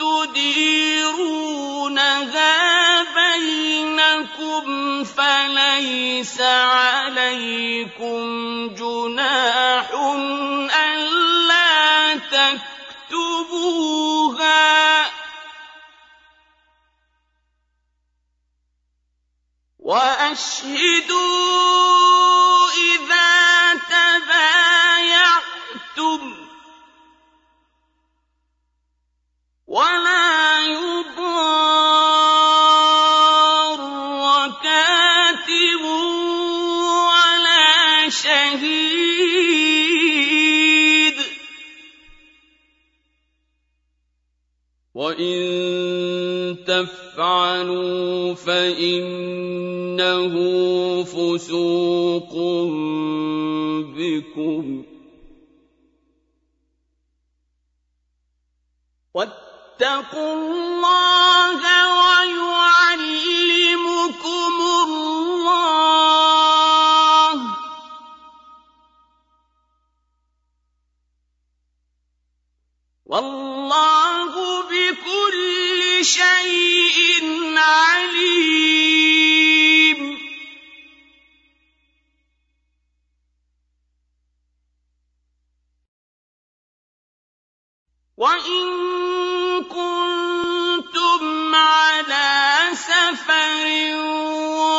A: تُدِيرُونَهَا بَيْنَكُمْ فَلَيْسَ عَلَيْكُمْ جُنَاحٌ أَلَّا تَكْتُبُوهَا ۗ وَأَشْهِدُوا إِذَا تَبَايَعْتُمْ ۚ وَلَا يُضَارَّ كَاتِبٌ وَلَا شَهِيدٌ ۚ. وَإِن تَفْعَلُوا فَإِنَّهُ فُسُوقٌ بِكُمْ ۗ. وَاتَّقُوا اللَّهَ وَيُعَلِّمُكُمُ اللَّهُ ۗ. وَاللَّهُ بِكُلِّ شَيْءٍ عَلِيمٌ. وَإِن كُنتُمْ عَلَىٰ سَفَرٍ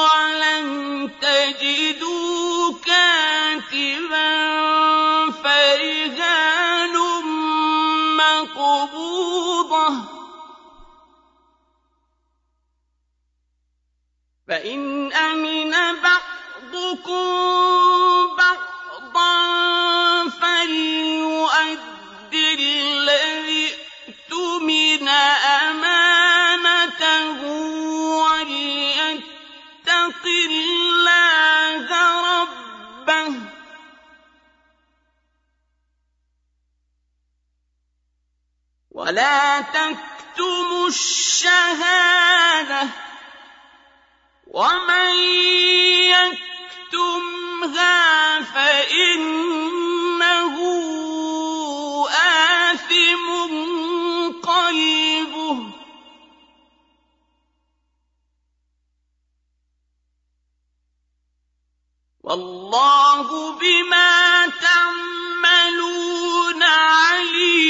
A: وَلَمْ تَجِدُوا كَاتِبًا فَرِهَانٌ مَّقْبُوضَةٌ ۖ فَإِنْ أَمِنَ بَعْضُكُم بَعْضًا فَلْيُؤَدِّ الَّذِي اؤْتُمِنَ أَمَانَتَهُ وَلْيَتَّقِ اللَّهَ رَبَّهُ ۗ. وَلَا تَكْتُمُوا الشَّهَادَةَ ۚ. وَمَن يَكْتُمْهَا فَإِنَّهُ آثِمٌ قَلْبُهُ ۗ. وَاللَّهُ بِمَا تَعْمَلُونَ عَلِيمٌ.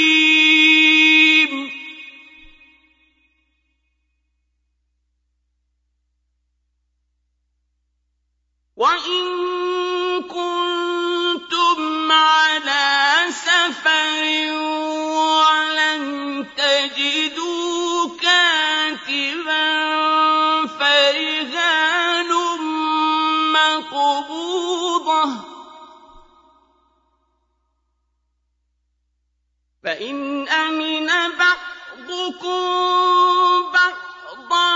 A: وَإِن كُنتُمْ عَلَىٰ سَفَرٍ فَإِنْ أَمِنَ بَعْضُكُم بَعْضًا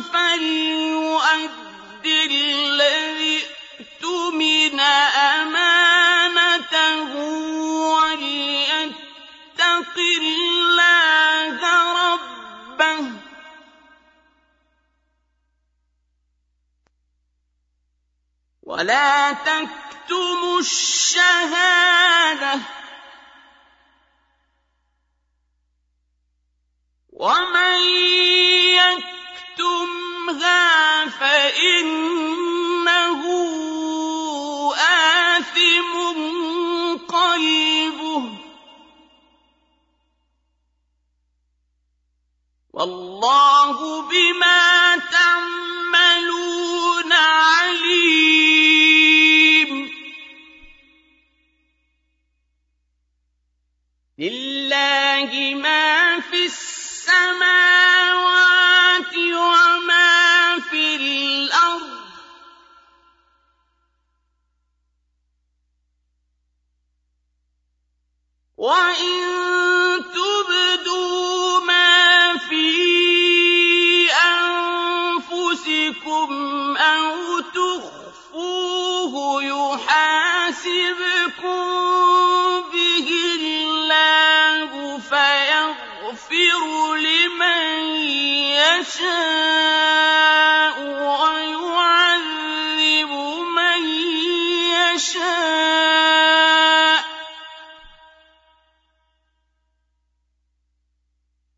A: فَلْيُؤَدِّ الَّذِي اؤْتُمِنَ أَمَانَتَهُ وَلْيَتَّقِ اللَّهَ رَبَّهُ ۗ. وَلَا تَكْتُمُوا الشَّهَادَةَ ۚ وَمَن يَكْتُمْهَا فَإِنَّهُ آثِمٌ قَلْبُهُ ۗ وَاللَّهُ بِمَا تَعْمَلُونَ عَلِيمٌ لِّلَّهِ مَا فِي السَّمَاوَاتِ وَمَا فِي الْأَرْضِ ۚ. وَإِن يَشَاءُ وَيُعَذِّبُ مَن يَشَاءُ ۚ.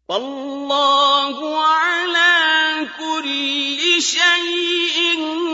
A: وَاللَّهُ عَلَىٰ كُلِّ شَيْءٍ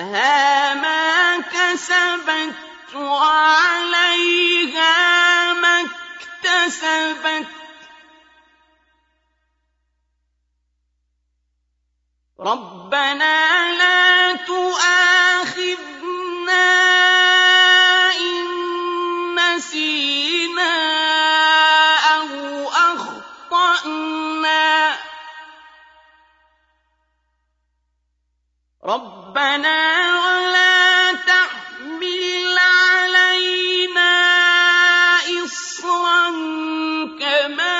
A: لَهَا مَا كَسَبَتْ وَعَلَيْهَا مَا اكْتَسَبَتْ ۗ. رَبَّنَا لَا تُؤَاخِذْنَا رَبَّنَا وَلَا تَحْمِلْ عَلَيْنَا إِصْرًا كَمَا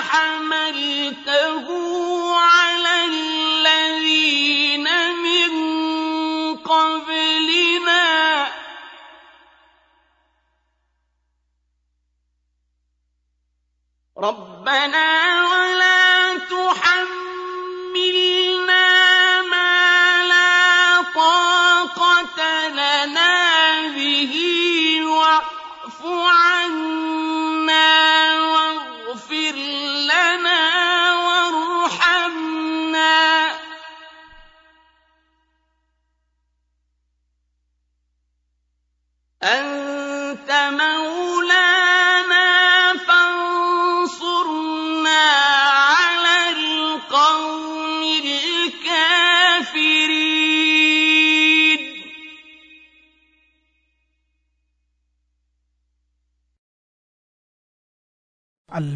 A: حَمَلْتَهُ عَلَى الَّذِينَ مِن قَبْلِنَا ۚ. رَبَّنَا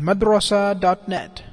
K: madrasa.net.